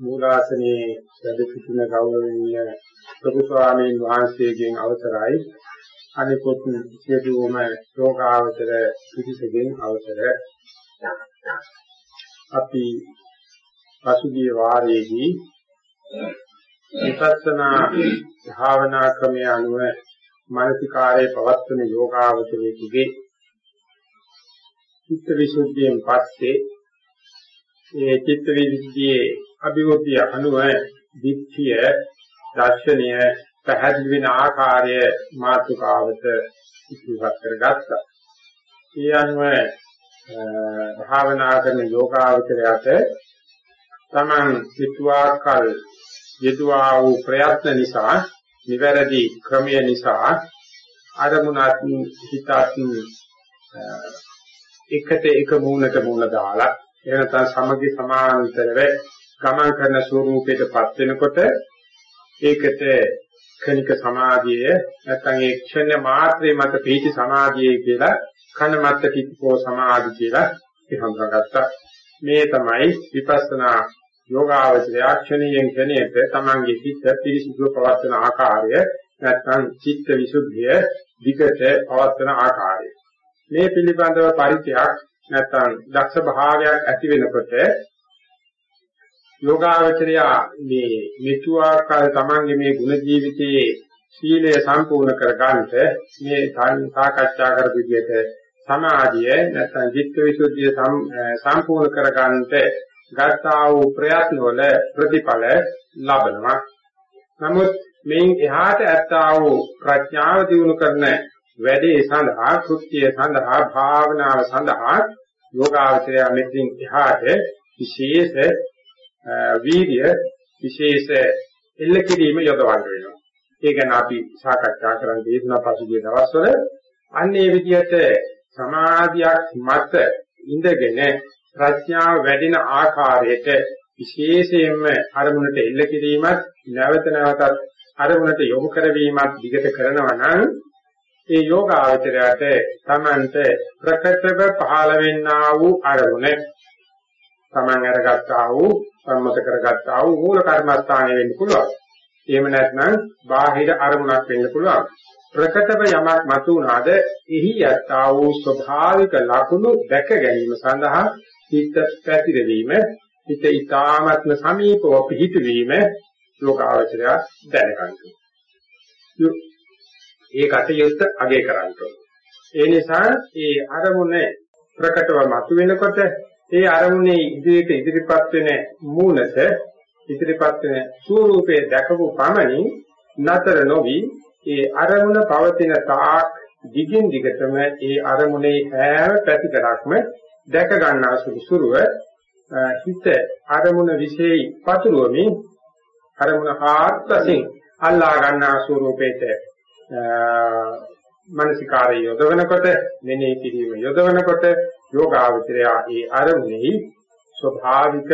මූලාසනේ වැඩ සිටින ගෞරවනීය ප්‍රභු ස්වාමීන් වහන්සේගෙන් අවසරයි. අනිකුත් සියලුම යෝගාවචර පිළිසෙකින් අවසර. අපි පසුගිය වාරයේදී විපස්සනා භාවනා ක්‍රමයේ අනුව මානසිකාරයේ පවත්වන යෝගාවචරයේ චිත්ත විසුද්ධියෙන් පස්සේ ඒ චිත්ත විසුද්ධියේ අභිවෘද්ධිය අනුව දිට්ඨිය දර්ශනය පැහැදිලි වෙන ආකාරය මාතෘකාවට ඉතිවත් කරගත්තා. ඒ අනුව භාවනා කරන යෝගාවචරයට තමන් සිතුවාකල් යෙදුවා වූ ප්‍රයත්න නිසා නිවැරදි ක්‍රමය නිසා අරමුණත් හිතත් එකට එක මූණට මූණ දාලා එහෙම නැත්නම් සමගි සමාන්තරව ගමන් කරන ස්වરૂපයටපත් වෙනකොට ඒකට ක්ෂණික සමාධිය නැත්නම් ඒ ක්ෂණ මාත්‍රේ මත පිහිටි සමාධිය කියලා කන මත කිප්පෝ සමාධි කියලා හඳුනාගත්තා මේ තමයි විපස්සනා යෝගාවචරය ක්ෂණයෙන් ක්ෂණයට තමන්ගේ හිත පිරිසිදුව පවත්වන ආකාරය නැත්නම් චිත්ත විසුද්ධිය දිගට පවත්වන ආකාරය. මේ පිළිබඳව පරිචයක් නැත්නම් දක්ෂ භාවයක් ඇති වෙනකොට යෝගාවචරය මේ මෙතුආකාර තමන්ගේ මේ ගුණ ජීවිතයේ සීලය සම්පූර්ණ කරගන්නට මේ සාකච්ඡා කරපු විදිහට සමාධිය නැත්නම් චිත්තවිසුද්ධිය සම්පූර්ණ කරගන්නට ගත්තා වූ ප්‍රයත්න වල ප්‍රතිඵල ලබනවා. නමුත් මේන් එහාට ඇත්තා වූ ප්‍රඥාව දිනු කරන වැඩේ සඳහා කෘත්‍ය සඳහා භාවනාව සඳහා යෝගාවචරය මෙතින් එහාට විශේෂ වීර්ය විශේෂ එල්ල කිරීම යොදවන්න වෙනවා. ඒ ගැන අපි සාකච්ඡා කරන්න දේශනා පසුගිය දවස්වල අන්නේ විදිහට සමාධියක් මත ඉඳගෙන ප්‍රඥාව වැඩෙන ආකාරයට විශේෂයෙන්ම අරමුණට එල්ල කිරීමත් නැවත නැවතත් අරමුණට යොමු කරවීමත් දිගට කරනවා නම් ඒ යෝගාවචරයට තමන්ට ප්‍රකටව පහළ වෙන්නා වූ අරමුණ තමන් අරගත්තා වූ සම්මත කරගත්තා වූ මූල කර්මස්ථානය වෙන්න පුළුවන්. එහෙම නැත්නම් බාහිර අරමුණක් වෙන්න පුළුවන්. ප්‍රකටව යමක් මතුණාද එහි යත්තා වූ ස්වභාවික ලක්ෂණ දැක ගැනීම සඳහා හිත පැතිරවීම හිත ඊ타ත්ම සමීපව පිහිටවීම යෝගාවචරය දැනගන්නවා. ඒ කටයුත්ත අගය කරන්න ඒ නිසා ඒ අරමුණ ප්‍රකටව මතුවෙනකොට ඒ අරමුණේ ඉදිරියට ඉදිරිපත් වෙන මූලත ඉදිරිපත් වෙන ස්වરૂපයේ දැකපු පමණින් නතර නොවි ඒ අරමුණ පවතින තාක් දිගින් දිගටම ඒ අරමුණේ හැම පැතිකඩක්ම දැක ගන්නා සුළුසුරුව හිත අරමුණ විශේෂයි පතුරවමින් අරමුණ ආත්මයෙන් අල්ලා ගන්නා ස්වરૂපයට මානසිකාරය යොදවනකොට මෙනෙහි කිරීම යොදවනකොට යෝගාවචරය ඒ අරමුණෙහි ස්වභාවික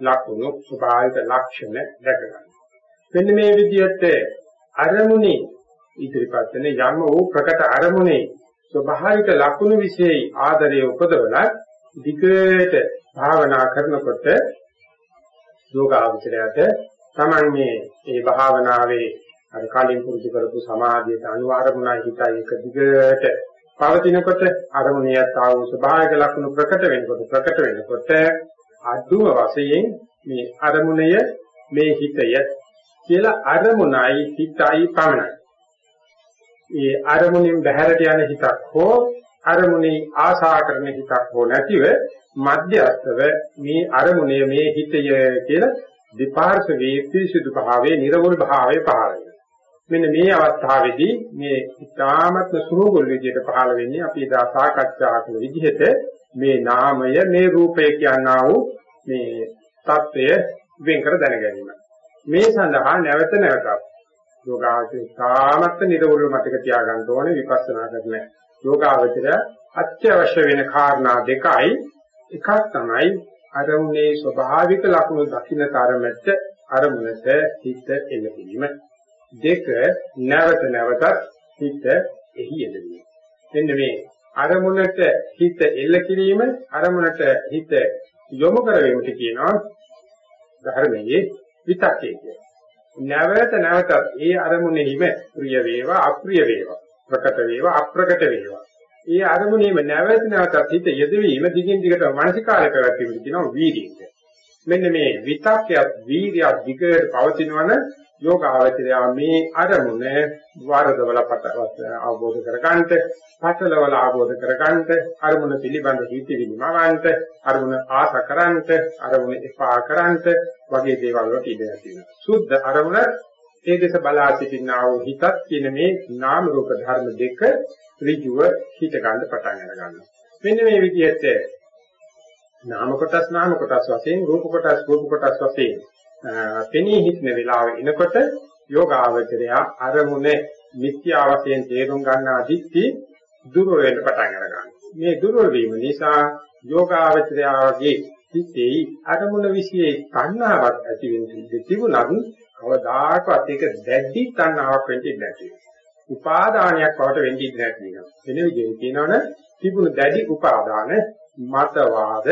ලක්ෂණ ස්වභාවික ලක්ෂණ දැක ගන්නවා. මෙන්න මේ විදිහට අරමුණේ ඉදිරිපත් වෙන යම් වූ ප්‍රකට අරමුණේ ස්වභාවික ලක්ෂණ વિશે ආදරය උපදවලා දිගට භාවනා කරනකොට යෝගාවචරයට Taman මේ ඒ භාවනාවේ අර කලින් පුරුදු කරපු සමාධියට අනුව අරමුණයි හිතයි එක දිගට පවතිනකොට අරමුණියත් ආ වූ ස්වභාවික ලක්ෂණ ප්‍රකට වෙනකොට ප්‍රකට වෙනකොට අදුම වශයෙන් මේ අරමුණය මේ හිතය කියලා අරමුණයි හිතයි පමණයි. ඒ අරමුණෙන් බැහැරට යන හිතක් හෝ අරමුණේ ආශා කරන හිතක් හෝ නැතිව මධ්‍යස්තව මේ අරමුණේ මේ හිතය කියලා දෙපාර්ශවයේ පිරිසිදු භාවයේ නිර්වෘල් භාවයේ පහළ වෙනවා. මෙන්න මේ අවස්ථාවේදී මේ ඉතාමත්ම සුහුගුල් විදිහට පහළ වෙන්නේ අපි එදා සාකච්ඡා කළ විදිහට මේ නාමය මේ රූපය කියනා වූ මේ தත්වය වෙන් කර දැන ගැනීම. මේ සඳහා නැවත නැවතත් යෝගාවචරය තාමත් නිරවුල් මතක තියාගන්න ඕනේ විපස්සනා කරන යෝගාවචරය අත්‍යවශ්‍ය වෙන කාරණා දෙකයි. එකක් තමයි අරමුණේ ස්වභාවික ලක්ෂණ දකින්න තරමට අරමුණට හිත එළඹීම දෙක නැවත නැවතත් හිත එහි යෙදවීම එන්න මේ අරමුණට හිත එල්ල කිරීම අරමුණට හිත යොමු කරවීමට කියනවා ධර්මයේ විතක්කේ කියලා. නැවත නැවතත් ඒ අරමුණෙහිම ප්‍රිය වේවා අප්‍රිය වේවා ප්‍රකට වේවා අප්‍රකට වේවා. ඒ අරමුණෙහිම නැවත නැවතත් හිත යෙදවීම දිගින් දිගට මානසිකාරය පැවැත්වීමට කියනවා වීර්යය. මෙන්න මේ විතක්කයක් වීර්යයක් දිගට පවතිනවන යෝගාවචරය මේ අරමුණ වරදවල පටවස් අවබෝධ කරගන්නට පටලවල අවබෝධ කරගන්නට අරමුණ පිළිබඳ හිතවිලි මවන්නට අරමුණ ආස කරන්නට අරමුණ එපා කරන්නට වගේ දේවල් වලට ඉඩ තියෙනවා සුද්ධ අරමුණ ඒ දෙස බලා සිටිනා වූ හිතත් කියන මේ නාම රූප ධර්ම දෙක ඍජුව හිත ගන්න පටන් අරගන්නවා. මෙන්න මේ විදිහට නාම කොටස් නාම කොටස් වශයෙන් රූප කොටස් රූප කොටස් වශයෙන් පෙනී හිටින වෙලාව එනකොට යෝගාවචරය අරමුණේ මිත්‍යා වශයෙන් තේරුම් ගන්නා දික්ටි දුර්වල වෙන්න පටන් අරගන්නවා. මේ දුර්වල වීම නිසා යෝගාවචරයාගේ හිතේ අරමුණ વિશે තණ්හාවක් ඇති වෙන්නේ තිබුණත් කවදාකවත් ඒක දැඩි තණ්හාවක් වෙන්නේ නැති. උපාදානයක් බවට වෙන්නේ නැති නේද? වෙන විදිහෙන් කියනවනේ තිබුණු දැඩි උපාදාන මතවාද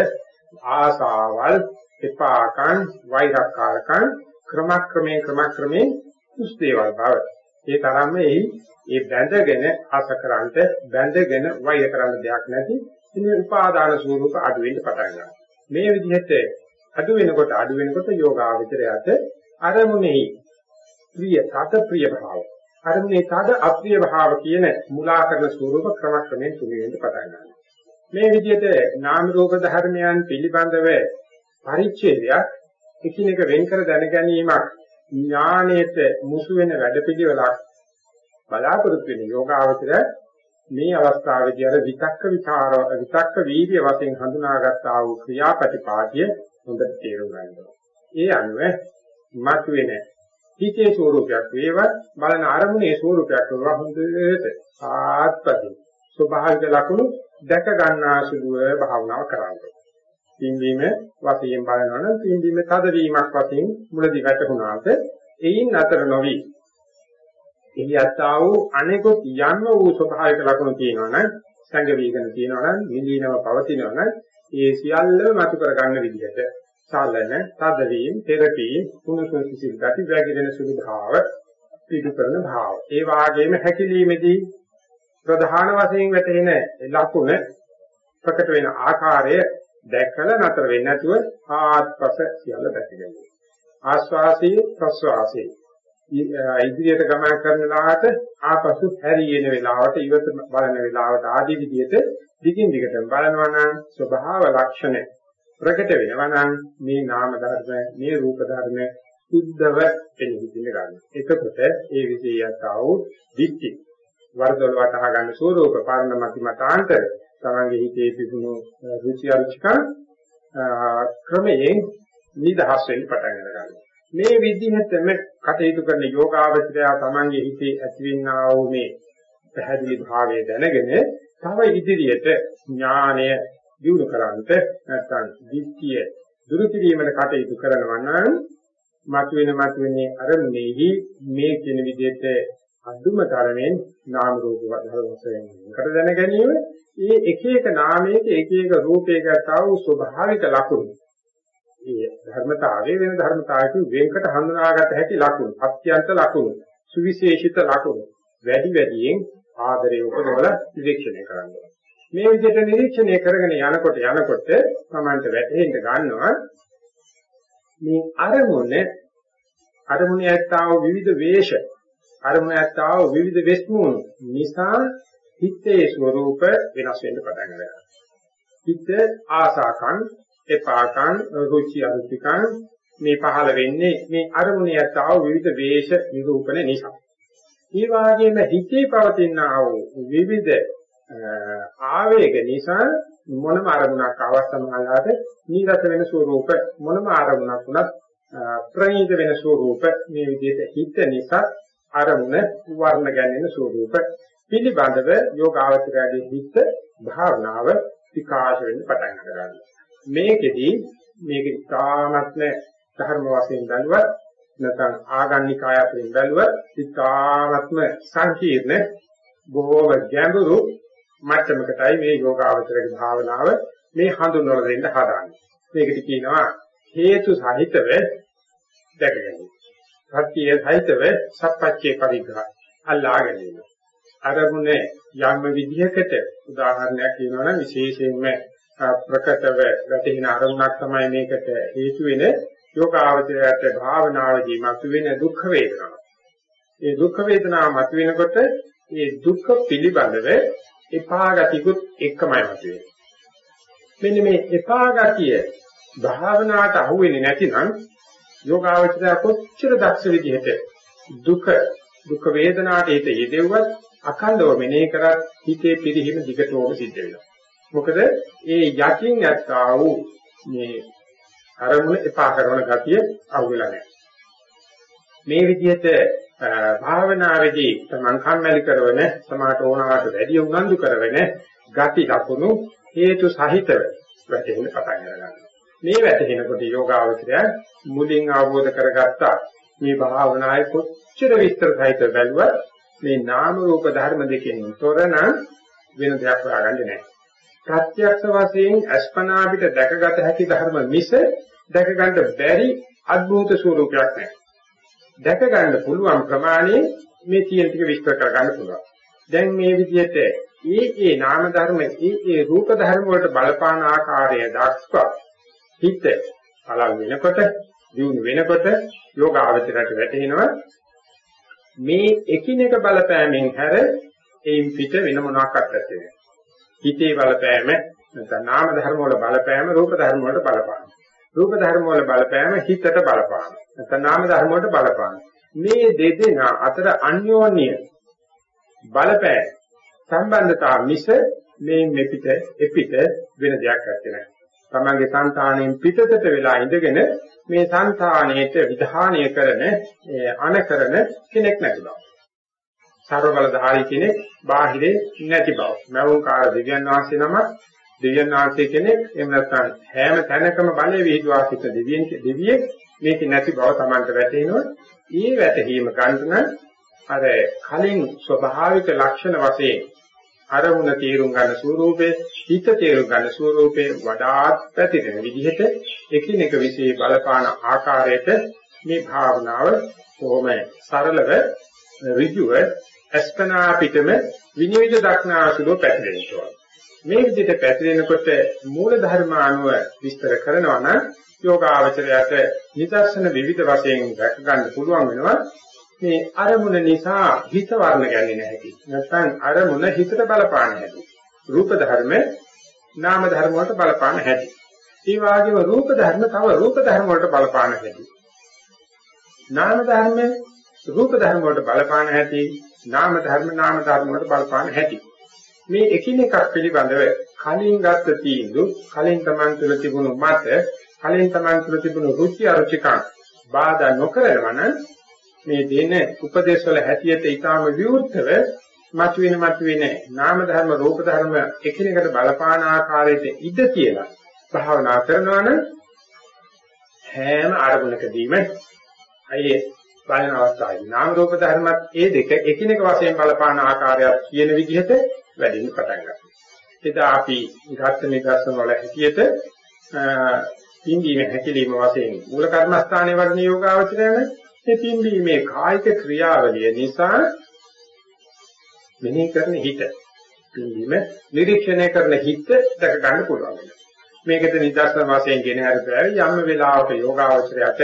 ආසාවල් එපාකන් වෛරක්කාරකන් ක්‍රමක්‍රමයෙන් ක්‍රමක්‍රමයෙන් කුස්තේවල් බව. ඒ තරම්ම එයි ඒ බැඳගෙන ආසකරන්ට බැඳගෙන වෛර කරන්න දෙයක් නැති ඉන්නේ උපාදාන ස්වරූප අඩු වෙන්න පටන් ගන්නවා. මේ විදිහට අඩු වෙනකොට අඩු වෙනකොට යෝගාවචරයට අරමුණෙහි ප්‍රිය තද ප්‍රිය භාව අරමුණේ තද අප්‍රිය භාව කියන මුලා කරන ස්වරූප ක්‍රමක්‍රමයෙන් තුනි වෙන්න පටන් ගන්නවා. මේ විදිහට නාම රූප ධර්මයන් පිළිබඳව පරිච්ඡේදයක් එකිනෙක වෙන් කර දැන ගැනීමක් ඥාණයට මුසු වෙන වැඩපිළිවෙලක් බලාපොරොත්තු වෙන යෝගාවචර මේ අවස්ථාවේදී අර විතක්ක විචාර විතක්ක වීර්ය වශයෙන් හඳුනාගත්තා වූ ක්‍රියාපටිපාටිය හොඳට තේරුම් ගන්නවා. ඒ අනුව මතුවෙන හිතේ ස්වરૂපයක් වේවත් බලන අරමුණේ ස්වરૂපයක් වේවා හොඳට ආත්පදී ස්වභාවික ලක්ෂණ දැක ගන්නා සුළුව භාවනාව කරන්නේ. පින්වීම වශයෙන් බලනවනම් පින්වීම තදවීමක් වශයෙන් මුලදී වැටුණාට එයින් අතර නොවි එහි අත්තා වූ අනෙකුත් යන්න වූ ස්වභාවික ලක්ෂණ තියෙනවනම් සංගවීගෙන තියෙනවනම් නිලීනව පවතිනවනම් ඒ සියල්ල මතු කරගන්න විදිහට සාලන තදවීම තෙරපි කුණුසුන් සිසිල් ගති වැగిරෙන සුළු භාව පිටු කරන භාව ඒ වාගේම හැකිලීමේදී ප්‍රධාන වශයෙන් වැටෙන ලකුණ ප්‍රකට වෙන ආකාරය දැකලා නතර වෙන්නේ නැතුව ආත්පස සියල්ල දැකගන්නවා. ආස්වාසී ප්‍රස්වාසී ඉදිරියට ගමන් කරන ලාට ආපසු හැරියෙන වෙලාවට ඉවත බලන වෙලාවට ආදී විදිහට දිගින් දිගටම බලනවා නම් ස්වභාව ලක්ෂණ ප්‍රකට වෙනවා නම් මේ නාම ධර්ම මේ රූප ධර්ම සුද්ධව එනිහින්න ගන්න. එතකොට ඒ විශේෂයතාව දික්ටි වර්ධවල වටහා ගන්න ස්වરૂප පාරණමති මතාන්තර තමන්ගේ හිතේ තිබුණු රුචි අරුචිකම් ක්‍රමයෙන් නිදහස් වෙන්න පටන් ගන්නවා. මේ විදිහටම කටයුතු කරන යෝගාවචරය තමන්ගේ හිතේ ඇතිවෙනා වූ මේ පැහැදිලි භාවය දැනගෙන තව ඉදිරියට ඥානය දියුණු කරන්ට නැත්නම් දිට්ඨිය දුරු කිරීමට කටයුතු කරනවා නම් මතුවෙන මතුවෙන අරමුණෙහි මේ කියන විදිහට අදුම තරමෙන් නාම රූප ධර්ම වශයෙන් කට දැන ගැනීම. මේ එක එක නාමයක එක එක රූපයක තව ස්වභාවික ලක්ෂණ ඒ ධර්මතාවයේ වෙන ධර්මතාවයකින් වෙන්කට හඳුනාගත හැකි ලක්ෂණ අත්‍යන්ත ලක්ෂණ සුවිශේෂිත ලක්ෂණ වැඩි වැඩියෙන් ආදරය උපදවල නිරීක්ෂණය කරනවා. මේ විදිහට නිරීක්ෂණය කරගෙන යනකොට යනකොට තමන්ට වැටහෙන්න ගන්නවා. මේ අරමුණ අරමුණේ ඇත්තව විවිධ වේශ අරමුණට ආව විවිධ වෙස්මුණු නිසා හිතේ ස්වરૂප වෙනස් වෙන්න පටන් ගන්නවා. හිත ආසාකම්, එපාකම්, රුචි අරුචිකම් මේ පහළ වෙන්නේ මේ අරමුණට ආව විවිධ වේශ නිරූපණ නිසා. ඒ වගේම හිතේ පවතින විවිධ ආවේග නිසා මොනම අරමුණක් අවස්තමහලාට නිරත වෙන ස්වરૂප මොනම අරමුණක් උනත් ප්‍රණීත වෙන ස්වરૂප මේ විදිහට හිත නිසා අරමුණ වර්ණ ගැන්වෙන ස්වરૂප පිළිබඳව යෝගාවචරයේ හිත භාවනාව විකාශ වෙන්න පටන් ගන්නවා මේකෙදි මේක ඉතාමත්ම ධර්ම වශයෙන් බැලුවත් නැත්නම් ආගන්නිකාය අතරින් බැලුවත් ඉතාමත්ම සංකීර්ණ බොහෝම ගැඹුරු මට්ටමකටයි මේ යෝගාවචරයේ භාවනාව මේ හඳුන්වලා දෙන්න හදාන්නේ. මේකට කියනවා හේතු සහිතව දැක ගැනීම. සත්‍ය සහිතව සත්‍පච්චේ පරිග්‍රහ අල්ලා ගැනීම. අරමුණේ යම් විදිහකට උදාහරණයක් කියනවා නම් විශේෂයෙන්ම ප්‍රකටව වැටෙන අරමුණක් තමයි මේකට හේතු වෙන යෝගාවචරයට භාවනාවේදී මතුවෙන දුක් වේදනාව. ඒ දුක් වේදනාව මතුවෙනකොට ඒ දුක් පිළිබඳව එපා ගතියකුත් එක්කමයි මතුවේ. මෙන්න මේ එපා ගතිය භාවනාවට අහු වෙන්නේ නැතිනම් යෝගාවචරය කොච්චර දක්ෂ විදිහට දුක දුක් වේදනාට හිත යෙදෙව්වත් අකණ්ඩව මෙනෙහි කරත් හිතේ පිරිහීම දිගටම සිද්ධ වෙනවා. මොකද ඒ යකින් යත්තා වූ මේ අරමුණ එපා කරන ගතිය අහුවෙලා නැහැ. මේ විදිහට භාවනාවේදී තමන් කම්මැලි කරවන සමාට ඕනවට වැඩි උනන්දු කරවන ගති ලකුණු හේතු සහිතව වැටෙන්න පටන් ගන්නවා. මේ වැටෙනකොට යෝගාවචරය මුලින් අවබෝධ කරගත්තා මේ භාවනාවේ කොච්චර විස්තර සහිතව බැලුවත් මේ නාම රූප ධර්ම දෙකෙන් තොරන වෙන දෙයක් හොයාගන්නේ නැහැ. ප්‍රත්‍යක්ෂ වශයෙන් අස්පනා පිට දැකගත හැකි ධර්ම මිස දැක ගන්න බැරි අද්භූත ස්වરૂපයක් නැහැ. දැක ගන්න පුළුවන් ප්‍රමාණය මේ තියෙන ටික විස්තර කර ගන්න පුළුවන්. දැන් මේ විදිහට ඒ ඒ නාම ධර්ම ඒ ඒ රූප ධර්ම වලට බලපාන ආකාරය දක්වා හිත පළල් වෙනකොට දියුණු වෙනකොට යෝගාවචරයට වැටෙනවා මේ එකිනෙක බලපෑමෙන් හැර එයින් පිට වෙන මොනවාක්වත් නැත්තේ. හිතේ බලපෑම නැත්නම් නාම ධර්ම වල බලපෑම රූප ධර්ම වලට බලපාන. රූප ධර්ම වල බලපෑම හිතට බලපාන. නැත්නම් නාම ධර්ම වලට බලපාන. මේ දෙදෙනා අතර අන්‍යෝන්‍ය බලපෑම සම්බන්ධතාව මිස මේ මෙපිට එපිට වෙන දෙයක් නැත්තේ. තමගේ సంతාණයෙන් පිටතට වෙලා ඉඳගෙන මේ సంతාණයට විධානය කරන අනකරන කෙනෙක් නැති බව. සර්ව බලධාරී කෙනෙක් බාහිරේ නැති බව. මෞං කාල දෙවියන් වහන්සේ නම දෙවියන් වහන්සේ කෙනෙක් එහෙම නැත්නම් හැම තැනකම බලේ විහිදුවාසිත දෙවියන් දෙවියෙක් මේක නැති බව Tamanට වැටහෙනවා. ඒ වැටහීම ගන්න අර කලින් ස්වභාවික ලක්ෂණ වශයෙන් අරමුණ තේරුම් ගන්න ස්වરૂපේ හිත තේරුම් ගන්න ස්වરૂපේ වඩාත් පැතිරෙන විදිහට එකිනෙක විශේෂ බලපාන ආකාරයට මේ භාවනාව කොහොම සරලව ඍජුව අස්පනා පිටම විනිවිද දක්නාසුලෝ පැතිරෙනවා මේ විදිහට පැතිරෙනකොට මූල ධර්ම අනුව විස්තර කරනවා නම් යෝගාවචරයට නිදර්ශන විවිධ වශයෙන් දැක ගන්න පුළුවන් වෙනවා. මේ අරමුණ නිසා හිත වර්ණ ගැන්නේ නැහැ. නැත්නම් අරමුණ හිතට බලපාන හැටි. රූප ධර්ම නාම ධර්ම වලට බලපාන හැටි. ඒ වගේම රූප ධර්ම තව රූප ධර්ම වලට බලපාන හැටි. නාම ධර්ම රූප ධර්ම වලට බලපාන හැටි. නාම ධර්ම නාම ධර්ම වලට බලපාන හැටි. මේ එකිනෙකක් පිළිබඳව කලින් ගත්ත තීන්දුව කලින් Taman තුල තිබුණු මත කලින් Taman තුල තිබුණු රුචි අරුචිකම් බාධා නොකරනවන මේ දෙන උපදේශ වල හැටියට ඊටාම විවෘතව මතුවෙන මතුවෙන නාම ධර්ම රූප ධර්ම එකිනෙකට බලපාන ආකාරයට ඉඳ කියලා භාවනා කරනවා නම් හැම අරමුණකදීම අයේ බලන අවස්ථාවේ නාම රූප ධර්මත් ඒ දෙක එකිනෙක වශයෙන් බලපාන ආකාරයක් කියන විදිහට වැඩිම පටන් ගන්නවා. එදා අපි ගත්ත මේ දර්ශන වල හැටියට පින්දීම හැකිලිම වශයෙන් මූල කර්මස්ථානයේ වඩන යෝගාවචරයන මේ පින්දීමේ කායික ක්‍රියාවලිය නිසා මෙනෙහි කරන හිත පින්දීම නිරීක්ෂණය කරන හිත දැක ගන්න පුළුවන්. මේකද නිදර්ශන වශයෙන් ගෙන හරිපෑවි යම් වෙලාවක යෝගාවචරයට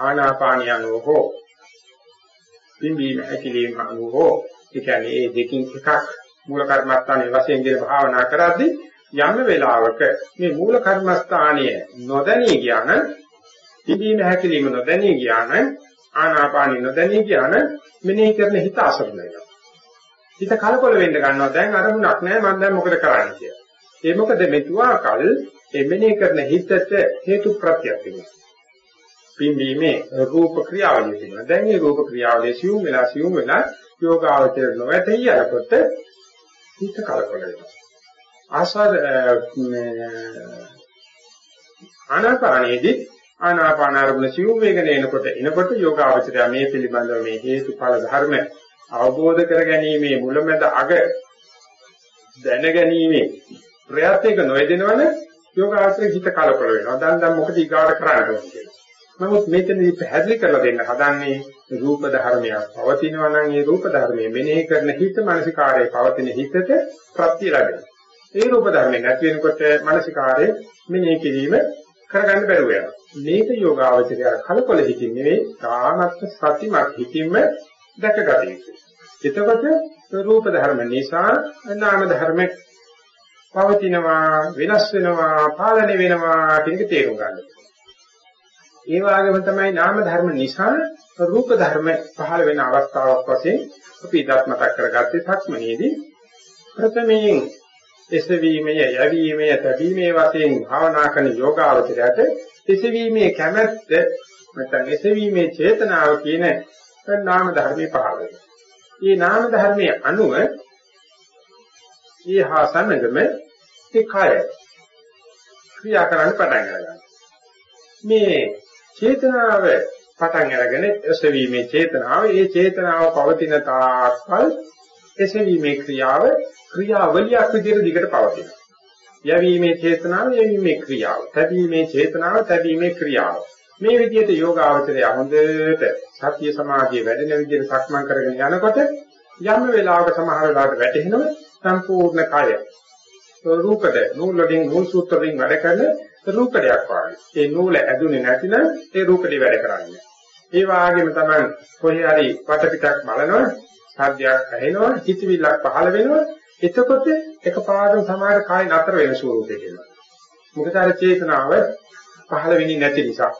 ආනාපානියනෝ හෝ පින්දීම හැකිලිම අනුහෝ ඒ කියන්නේ මේ දෙකින් එකක් මූල කර්මස්ථානයේ වශයෙන් ගෙන භාවනා කරද්දී යම් වෙලාවක මේ මූල කර්මස්ථානයේ නොදැනී ගියාන ඉදීම හැකිලිම නොදැනී ගියාන ආනාපානි නොදැනී ගියාන මෙනෙහි කරන හිත අසරණ වෙනවා. හිත කලකොල වෙන්න ගන්නවා දැන් අරමුණක් නැහැ මම දැන් මොකද කරන්නේ කියලා. ඒ මොකද මෙතුවා කල් ඒ මෙනෙහි කරන හිතට හේතු ප්‍රත්‍යක් තිබුණා. පින්බීමේ රූප ක්‍රියාවලිය තිබුණා. දැන් මේ රූප ක්‍රියාවලිය සියුම් වෙලා සියුම් වෙලා යෝගාවචර නොවැටී යනකොට හිත කලකොල වෙනවා. ආස්වාද ආනාපානයේදී ආනාපාන අරමුණ සිව් වේගන එනකොට එනකොට යෝගාවචරය මේ පිළිබඳව මේ හේතුඵල ධර්ම අවබෝධ කර ගැනීමේ මුලමෙද අග දැන ගැනීමේ ප්‍රයත්නයක නොයදෙනවනේ යෝගාවචරය හිත කලකොල වෙනවා. දැන් දැන් මොකද ඊගාට කරන්න ඕනේ නමුත් මේකෙදී පැහැදිලි කරලා දෙන්න හදන්නේ රූප ධර්මයක් පවතිනවා නම් ඒ රූප ධර්මයේ මෙනෙහි කරන හිත මානසිකාරයේ පවතින හිතට ප්‍රත්‍ය ලැබෙනවා. ඒ රූප ධර්මේ නැති වෙනකොට මානසිකාරය මෙනෙහි කිරීම කරගන්න බැරුව යනවා. මේක යෝගාවචරය කලකොල හිතින් නෙවෙයි කාමත්ව සතිමත් හිතින්ම දැකගත යුතුයි. එතකොට රූප ධර්ම නිසා නාම ධර්ම පවතිනවා වෙනස් වෙනවා පාලනය වෙනවා කියන එක තේරුම් ගන්න. ඒ වගේම තමයි නාම ධර්ම නිසා රූප ධර්ම පහළ වෙන අවස්ථාවක් වශයෙන් අපි ඉදත් මතක් කරගත්තේ සක්මනේදී ප්‍රථමයෙන් එසවීමේ යැවීමේ තැබීමේ වශයෙන් භාවනා කරන යෝගාවචරයට එසවීමේ කැමැත්ත නැත්නම් එසවීමේ චේතනාව කියන නාම ධර්මයේ පහළ වෙනවා. මේ නාම ධර්මයේ අනුව ඊහා සමගම ඒ කය ක්‍රියා කරන්න පටන් ගන්නවා. මේ චේතනාව පටන් අරගෙන එසවීමේ චේතනාව ඒ චේතනාව පවතින තාක්කල් එසවීමේ ක්‍රියාව ක්‍රියාවලියක් විදිහට දිගට පවතිනවා. යැවීමේ චේතනාව යැවීමේ ක්‍රියාව. තැබීමේ චේතනාව තැබීමේ ක්‍රියාව. මේ විදිහට යෝගාවචරය හොඳට සත්‍ය සමාධිය වැඩෙන විදිහට සක්මන් කරගෙන යනකොට යම් වෙලාවක සමහර වෙලාවට වැටෙනවා සම්පූර්ණ කය. රූපද නූල් වලින් නූල් සූත්‍ර වලින් වැඩ කරන රූපයක් වගේ. ඒ නූල ඇදුනේ නැතිනම් ඒ රූපෙදි වැඩ කරන්නේ. ඒ වගේම තමයි කොහේ හරි වටපිටක් බලනවා සාධ්‍යයක් ඇහෙනවා හිතවිල්ලක් පහළ වෙනවා එතකොට එකපාරටම සමහර කාය නතර වෙන ස්වරූපයක එනවා. මොකද අර චේතනාව පහළ වෙන්නේ නැති නිසා.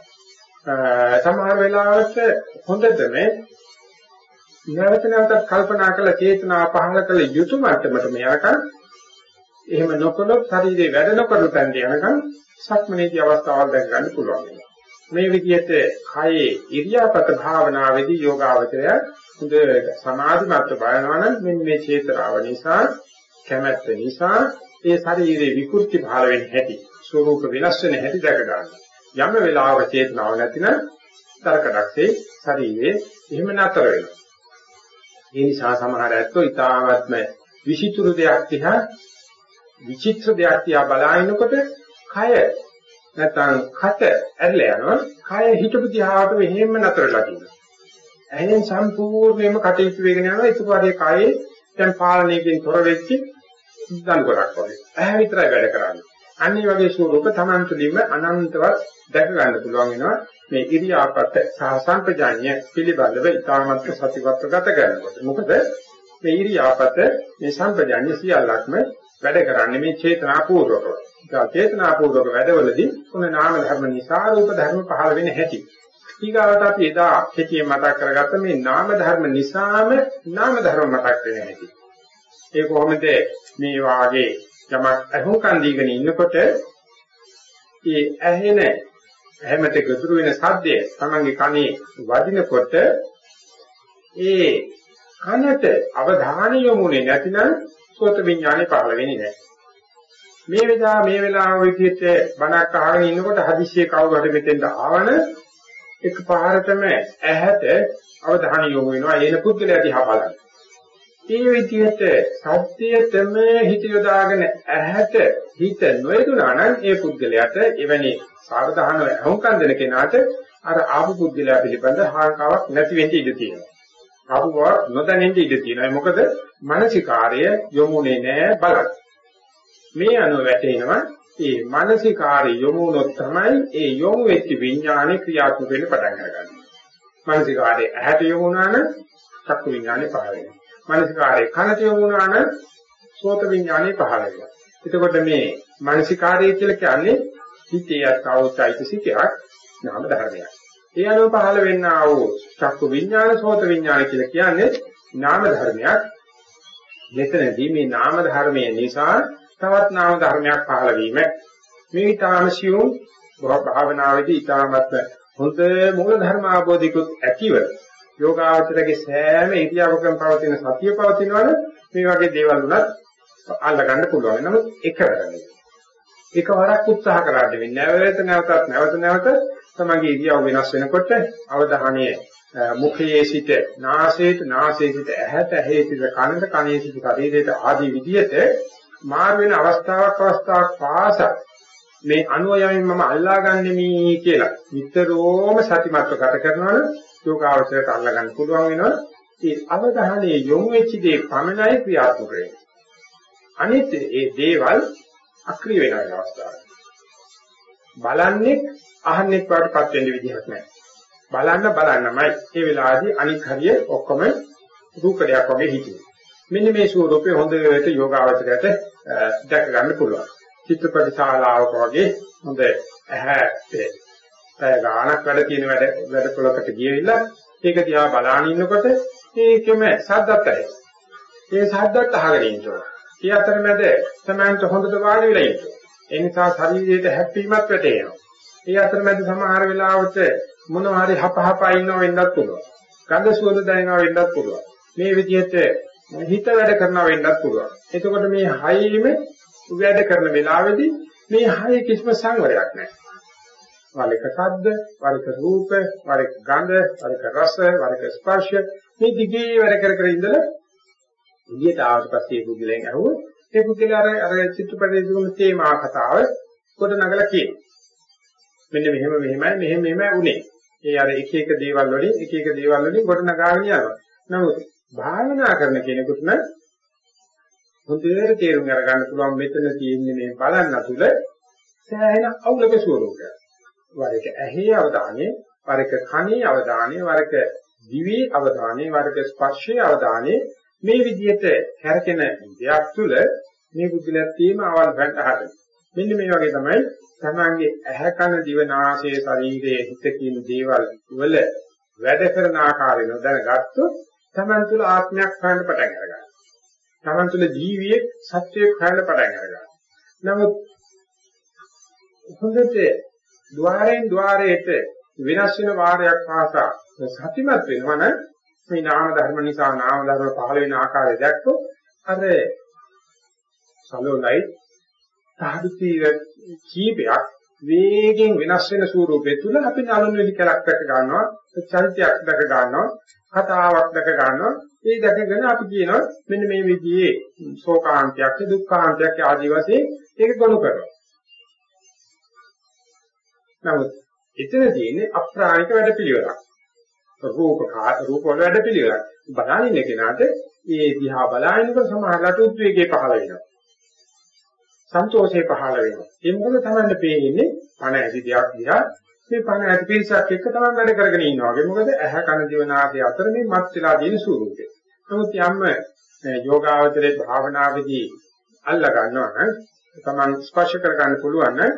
සමහර වෙලාවට හොඳටම නැවත නැවතත් කල්පනා කළ චේතනාව පහළ කළ යුතු මට්ටමට මෙයරකන් එහෙම නොකළොත් ශරීරේ වැඩ නොකරන තැනට යනකම් සක්මනේදී අවස්ථාවක් දැක ගන්න පුළුවන් වෙනවා. මේ විදිහට කයේ ඉරියාපත භාවනාවේදී යෝගාවචරය හොඳ සමාධිමත් බලනවා නම් මෙන්න මේ චේතනාව නිසා කැමැත්ත නිසා ඒ ශරීරයේ විකෘති භාව වෙන හැටි ස්වરૂප වෙනස් වෙන හැටි දැක ගන්න. යම් වෙලාවක චේතනාව නැතිනම් තරකඩක්සේ ශරීරයේ එහෙම නතර වෙනවා. ඒ නිසා සමහර ඇත්තෝ ඊ타වත්ම විචිතුරු දෙයක් තියා විචිත්‍ර දෙයක් තියා බලාගෙනකොට කය නැත්නම් කට ඇරලා යනවා. කය හිතපු දිහාට වෙහෙම නතරලා තියෙනවා. එහෙනම් සම්පූර්ණයෙන්ම කටයුතු වෙගෙන යනවා. ඒක පස්සේ කයේ දැන් පාලනයකින් තොර වෙච්ච දන් ගොඩක් වගේ. ඇහැ විතරයි වැඩ කරන්නේ. අනිත් වගේ ස්වරූප Taman තුළින්ම අනන්තවත් දැක ගන්න පුළුවන් වෙනවා. මේ ඉරියාපත සහ සංපජාඤ්‍ය පිළිබඳව ඉතාමත් සතිවත්ව ගත කරනකොට. මොකද මේ ඉරියාපත මේ සංපජාඤ්‍ය සියල්ලක්ම වැඩ කරන්නේ මේ චේතනාපූර්වකව. ඒ චේතනාපූර්වක වැඩවලදී උන නාම ධර්ම නිසා රූප ධර්ම පහළ වෙන හැටි. ඊගාවට අපි එදා කෙටියෙන් මතක් කරගත්ත මේ නාම ධර්ම නිසාම නාම ධර්ම මතක් වෙන හැටි. ඒ කොහොමද මේ වාගේ යමක් අහුම්කන් දීගෙන ඉන්නකොට ඒ ඇහෙන හැමත ගතුරු වෙන සද්දය තමන්ගේ කනේ වදිනකොට ඒ කනට අවධානය යොමුනේ නැතිනම් සෝත විඥානේ පහළ වෙන්නේ නැහැ. මේ වෙලාව මේ වෙලාව විදිහට බණක් අහගෙන ඉන්නකොට හදිස්සියේ කවුරු හරි මෙතෙන්ට ආවන එකපාරටම ඇහැට අවධානය යොමු වෙනවා එන පුද්ගලයා දිහා බලන්න. ඒ විදිහට සත්‍යයටම හිත යොදාගෙන ඇහැට හිත නොයදුනා නම් ඒ පුද්ගලයාට එවැනි සාවධානව අහුම්කම් දෙන කෙනාට අර ආපු පුද්ගලයා පිළිබඳ හාංකාවක් නැති වෙන්න ඉඩ තියෙනවා. ආපු බව නොදැනෙන්න ඉඩ තියෙනවා. මොකද මානසිකාර්ය යොමුනේ නැහැ බලන්න. මේ අනුව වැටෙනවා ඒ මානසිකාර්ය යොමුනොත් තමයි ඒ යොමු වෙච්ච විඥානේ ක්‍රියාත්මක වෙන්න පටන් අරගන්නේ. මානසිකාර්ය ඇහැට යොමුනා නම් චක්කු විඥානේ පහළ වෙනවා. මානසිකාර්ය කනට යොමුනා නම් සෝත විඥානේ පහළ වෙනවා. එතකොට මේ මානසිකාර්ය කියලා කියන්නේ හිතේ අත්වචෛතසිකයක් නාම ධර්මයක්. ඒ අනුව පහළ වෙන්නා වූ චක්කු විඥාන සෝත විඥාන කියලා කියන්නේ නාම ධර්මයක්. මෙතනදී මේ නාම ධර්මයේ නිසා තවත් නාම ධර්මයක් පහළ වීම මේ ඊතාමසියුම් භාවනාවේදී ඊ타මත් හොඳ මූල ධර්ම ආબોධිකුත් ඇතිව යෝගාවචරයේ සෑම ඉරියව්වකම පවතින සතිය පවතිනවනේ මේ වගේ දේවල් උනත් අල්ල ගන්න පුළුවන්. නමුත් එක කරන්නේ. එකවරක් උත්සාහ කරන්න වෙන්නේ. නැවත නැවතත් නැවත නැවත තමගේ ඉරියව් වෙනස් වෙනකොට අවධානය මුඛයේ සිට නාසයට නාසයේ සිට ඇහැට ඇහි සිට කනට කනේ සිට ශරීරයට ආදී විදිහට මාර වෙන අවස්ථාවක් අවස්ථාවක් පාස මේ අනුයයෙන් මම අල්ලාගන්නේ මේ කියලා නිතරම සතිමත්ව ගත කරනවනම් යෝගාවචරයට අල්ලගන්න පුළුවන් වෙනවා ඒ අවධානයේ යොමු වෙච්ච දේ පමණයි ක්‍රියාත්මක වෙන්නේ. අනිත් ඒ දේවල් අක්‍රිය වෙන අවස්ථාවක්. බලන්නේ අහන්නේ වඩපත් වෙන්න විදිහක් නැහැ. බලන්න බලන්නමයි. ඒ වෙලාවේදී අනිත් හරිය ඔක්කොම රූකඩයක් වගේ හිටියේ මෙන්න මේ ස්වරූපේ හොඳට යෝගාවචරයට දැක ගන්න පුළුවන්. චිත්‍රපට ශාලාවක වගේ හොඳ ඇහැට පැය ගාණක් වැඩ තියෙන වැඩ වැඩ පොලකට ගියවිලා ඒක දිහා බලාගෙන ඉන්නකොට ඒකෙම සද්දත් ඇයි. ඒ සද්දත් අහගෙන ඉන්නවා. ඒ අතරමැද සමහන්ත හොඳට වාඩි වෙලා ඉන්නවා. ඒ නිසා ශරීරයට හැප්පීමක් වැටෙනවා. ඒ අතරමැද සමහර වෙලාවට මොනවා හරි හපහපා ඉන්නව වෙන්නත් පුළුවන්. ගඳ සුවඳ දැනෙනවා වෙන්නත් පුළුවන්. මේ විදිහට හිත වැඩ කරනවා වෙන්නත් පුළුවන්. එතකොට මේ හයෙම වැඩ කරන වෙලාවේදී මේ හය කිසිම සංවරයක් නැහැ. වරික ශබ්ද, වරික රූප, වරික ගන්ධ, වරික රස, වරික ස්පර්ශ මේ දිගේ වැඩ කර කර ඉඳලා එළියට ආවට පස්සේ පුදුලෙන් අහුවොත් ඒ පුදුල අර අර චිත්‍රපටයේ තිබුණු තේමා කතාව කොට නගලා කියනවා. මෙන්න මෙහෙම මෙහෙමයි මෙහෙම මෙහෙමයි උනේ. ඒ අර එක එක දේවල් වලින් එක එක දේවල් වලින් කොට නගාගෙන යනවා. නමුත් භාවනා කරන කෙනෙකුට නම් හොඳට තේරුම් අරගන්න පුළුවන් මෙතන තියෙන්නේ මේ බලන්න තුල සෑහෙන අවුලක ස්වරූපයක්. වර එක ඇහි අවධානය, වර එක කනේ අවධානය, වර එක දිවේ අවධානය, වර එක ස්පර්ශයේ අවධානය මේ විදිහට හැරකෙන දෙයක් තුල මේ බුද්ධිලක් තියෙන අවල් ගන්න මෙන්න මේ වගේ තමයි තමන්ගේ ඇහැ කන දිව නාසය ශරීරයේ හිත කියන දේවල් වල වැඩ කරන ආකාරය නොදැනගත්තොත් තමන් තුළ ආත්මයක් හොයන්න පටන් අරගන්නවා. තමන් තුළ ජීවියෙක් සත්‍යයක් හොයන්න පටන් අරගන්නවා. නමුත් හොඳට ద్వාරයෙන් ద్వාරයට වෙනස් වෙන වාරයක් පාසා සතිමත් වෙනවන මේ නාම ධර්ම නිසා නාම ධර්ම පහළ වෙන ආකාරය දැක්කොත් අර සලෝ ලයිට් සාහිත්‍ය කීපයක් වේගෙන් වෙනස් වෙන ස්වරූපය තුල අපි නලුන් වෙලි කරක් දැක ගන්නවා චරිතයක් දැක ගන්නවා කතාවක් දැක ගන්නවා. ඒ දැකගෙන අපි කියනවා මෙන්න මේ විදිහේ ශෝකාන්තයක් දුක්ඛාන්තයක් ආදී වශයෙන් ඒක ගොනු කරනවා. නමුත් එතන තියෙන්නේ අප්‍රාණික වැඩපිළිවෙලක්. රූප රූප වල වැඩපිළිවෙලක්. බලනින්න කෙනාට ඒ දිහා බලනකොට සමහරකට උද්වේගය පහළ වෙනවා. සන්තෝෂේ පහළ වෙනවා. ඒ මොකද Tamanne පේන්නේ පණ ඇති දෙයක් දිහා මේ පණ ඇති පිරිසක් එක්ක Taman වැඩ කරගෙන ඉන්නවා වගේ. මොකද ඇහ කන දිව නාසය අතර මේ මත් වෙලා තියෙන ස්වරූපය. නමුත් යම් යෝගාවචරයේ භාවනාවේදී අල්ල ගන්නවා නම් Taman ස්පර්ශ කර ගන්න පුළුවන් නම්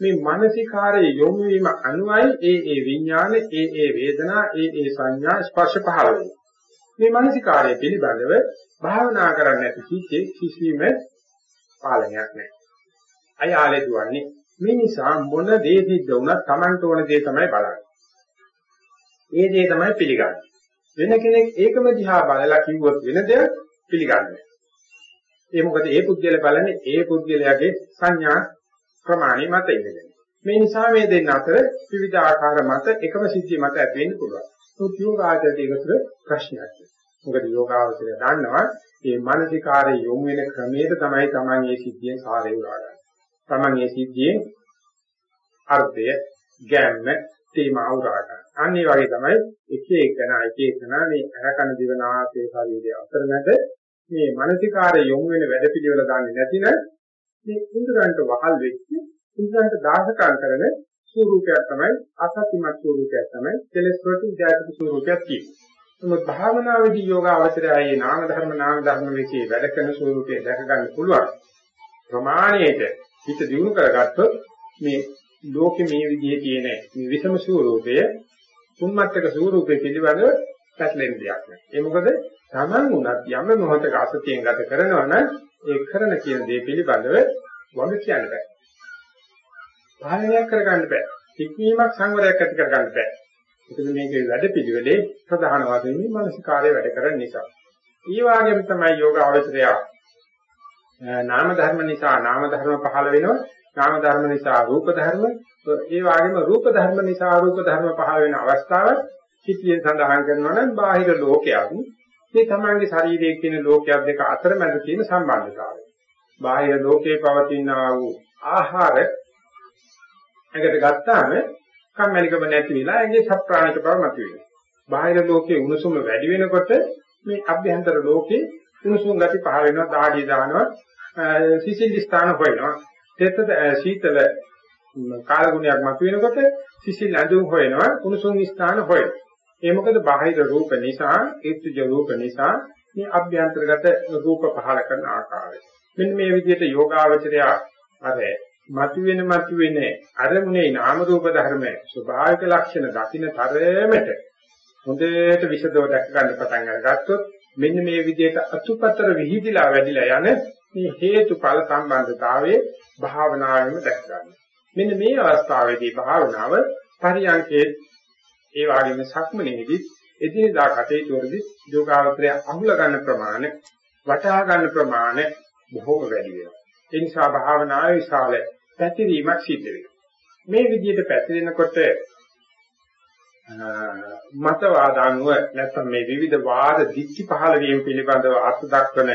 මේ මානසිකාරයේ යොමු වීම අනුවයි ඒ ඒ විඥාන ඒ ඒ වේදනා ඒ ඒ සංඥා ස්පර්ශ පහළ වෙන්නේ. මේ මානසිකාරය පිළිබඳව භාවනා කරන්න ඇති කිසි කිසිම පාලනයක් නැහැ. අයාලේ දුවන්නේ. මේ නිසා මොන දේ සිද්ධ වුණත් Tamanට ඕන දේ තමයි බලන්නේ. ඒ දේ තමයි පිළිගන්නේ. වෙන කෙනෙක් ඒකම දිහා බලලා කිව්වොත් වෙන දෙයක් පිළිගන්නේ ඒ මොකද ඒ පුද්ගලයා බලන්නේ ඒ පුද්ගලයාගේ සංඥා ප්‍රමාණය මත ඉඳගෙන. මේ නිසා මේ දෙන්න අතර විවිධ ආකාර මත එකම සිද්ධිය මත ඇති වෙන්න පුළුවන්. ඒත් යෝගාචරයේ ඒකට ප්‍රශ්නයක්. මොකද යෝගාචරය දන්නවා මේ මානසිකාරයේ යොමු වෙන ක්‍රමයට තමයි Taman මේ සිද්ධියෙන් සාරේ උරාගන්නේ. Taman මේ සිද්ධියෙන් අර්ථය, ගැම්ම, තේමාව උරාගන්න. අන්න ඒ වගේ තමයි එක එකන එක එකන මේ අරකන දිවනාසේ ශරීරයේ අතරමැද මේ මානසිකාරයේ යොමු වෙන වැඩපිළිවෙල දන්නේ නැතිනම් මේ ඉන්ද්‍රයන්ට වහල් වෙච්ච ඉන්ද්‍රයන්ට දාසකම් කරන ස්වරූපයක් තමයි අසත්‍යමත් ස්වරූපයක් තමයි කෙලස් වලට ඉඳාට ස්වරූපයක් කියන්නේ. නමුත් භාවනාවේදී යෝග අවතරයයි නාම ධර්ම නාම ධර්ම විශ්ේ වැඩ කරන ස්වරූපය දැක ගන්න පුළුවන්. ප්‍රමාණයට හිත දියුණු කරගත්තොත් මේ ලෝකෙ මේ විදිහේ තියෙන මේ විෂම ස්වරූපය උන්මත්තක ස්වරූපය පිළිබඳව පැටලෙන දෙයක් නෑ. ඒ මොකද Taman උනත් යම් මොහොතක අසතියෙන් ගත කරනවා නම් ඒ කරන කියන දේ පිළිබඳව වග කියන්න බෑ. පාලනයක් කරගන්න බෑ. හික්මීමක් සංවරයක් ඇති කරගන්න බෑ. මොකද මේකේ වැඩ පිළිවෙලේ ප්‍රධාන වශයෙන් මේ මානසිකාරය වැඩ කරන නිසා. ඊ වාගේම තමයි යෝග අවශ්‍යය. නාම ධර්ම නිසා නාම ධර්ම පහළ වෙනවා. නාම ධර්ම නිසා රූප ධර්ම, ඒ වගේම රූප ධර්ම නිසා රූප ධර්ම පහළ වෙන අවස්ථාව සිටියෙන් සඳහන් කරනවා නම් බාහිර ලෝකයක් මේ තමන්ගේ ශරීරයේ කියන ලෝකයක් දෙක අතර මැද තියෙන සම්බන්ධතාවය. බාහිර ලෝකේ පවතිනා වූ ආහාර එකට ගත්තාම කම්මැලිකම නැති වෙලා ඇඟේ සප්‍රාණික බව මතුවෙනවා. බාහිර ලෝකයේ උණුසුම වැඩි වෙනකොට මේ අභ්‍යන්තර ලෝකේ උණුසුම් ගති පහළ වෙනවා, දාඩිය දානවා, සිසිල් ස්ථාන හොයනවා. තෙත සීතල කාලගුණයක් මතුවෙනකොට සිසිල් ඇඳුම් හොයනවා, උණුසුම් ස්ථාන හොයනවා. ඒ මොකද බාහිර රූප නිසා, ඒත්‍ජ රූප නිසා මේ අභ්‍යන්තරගත රූප පහළ කරන ආකාරය. මෙන්න මේ විදිහට යෝගාවචරය අර මතුවෙන මතුවෙන අරමුණේ නාම රූප ධර්ම ස්වභාවික ලක්ෂණ දකින්න තරමට හොඳට විසදව දැක ගන්න පටන් අරගත්තොත් මෙන්න මේ විදිහට අතුපතර විහිදිලා වැඩිලා යන මේ හේතුඵල සම්බන්ධතාවයේ භාවනාවෙම දැක ගන්න. මෙන්න මේ අවස්ථාවේදී භාවනාව පරියන්කේ ඒ වගේම සක්මනේදී එදිනදා කටයුතු වලදී යෝගාවචරය අහුල ගන්න ප්‍රමාණය වටහා ගන්න ප්‍රමාණය බොහෝම වැඩි වෙනවා. ඒ නිසා භාවනාවේ විශාල පැතිරීමක් සිද්ධ වෙනවා. මේ විදිහට පැතිරෙනකොට මතවාද අනුව නැත්නම් මේ විවිධ වාද දික්ටි පහළ වීම පිළිබඳව අර්ථ දක්වන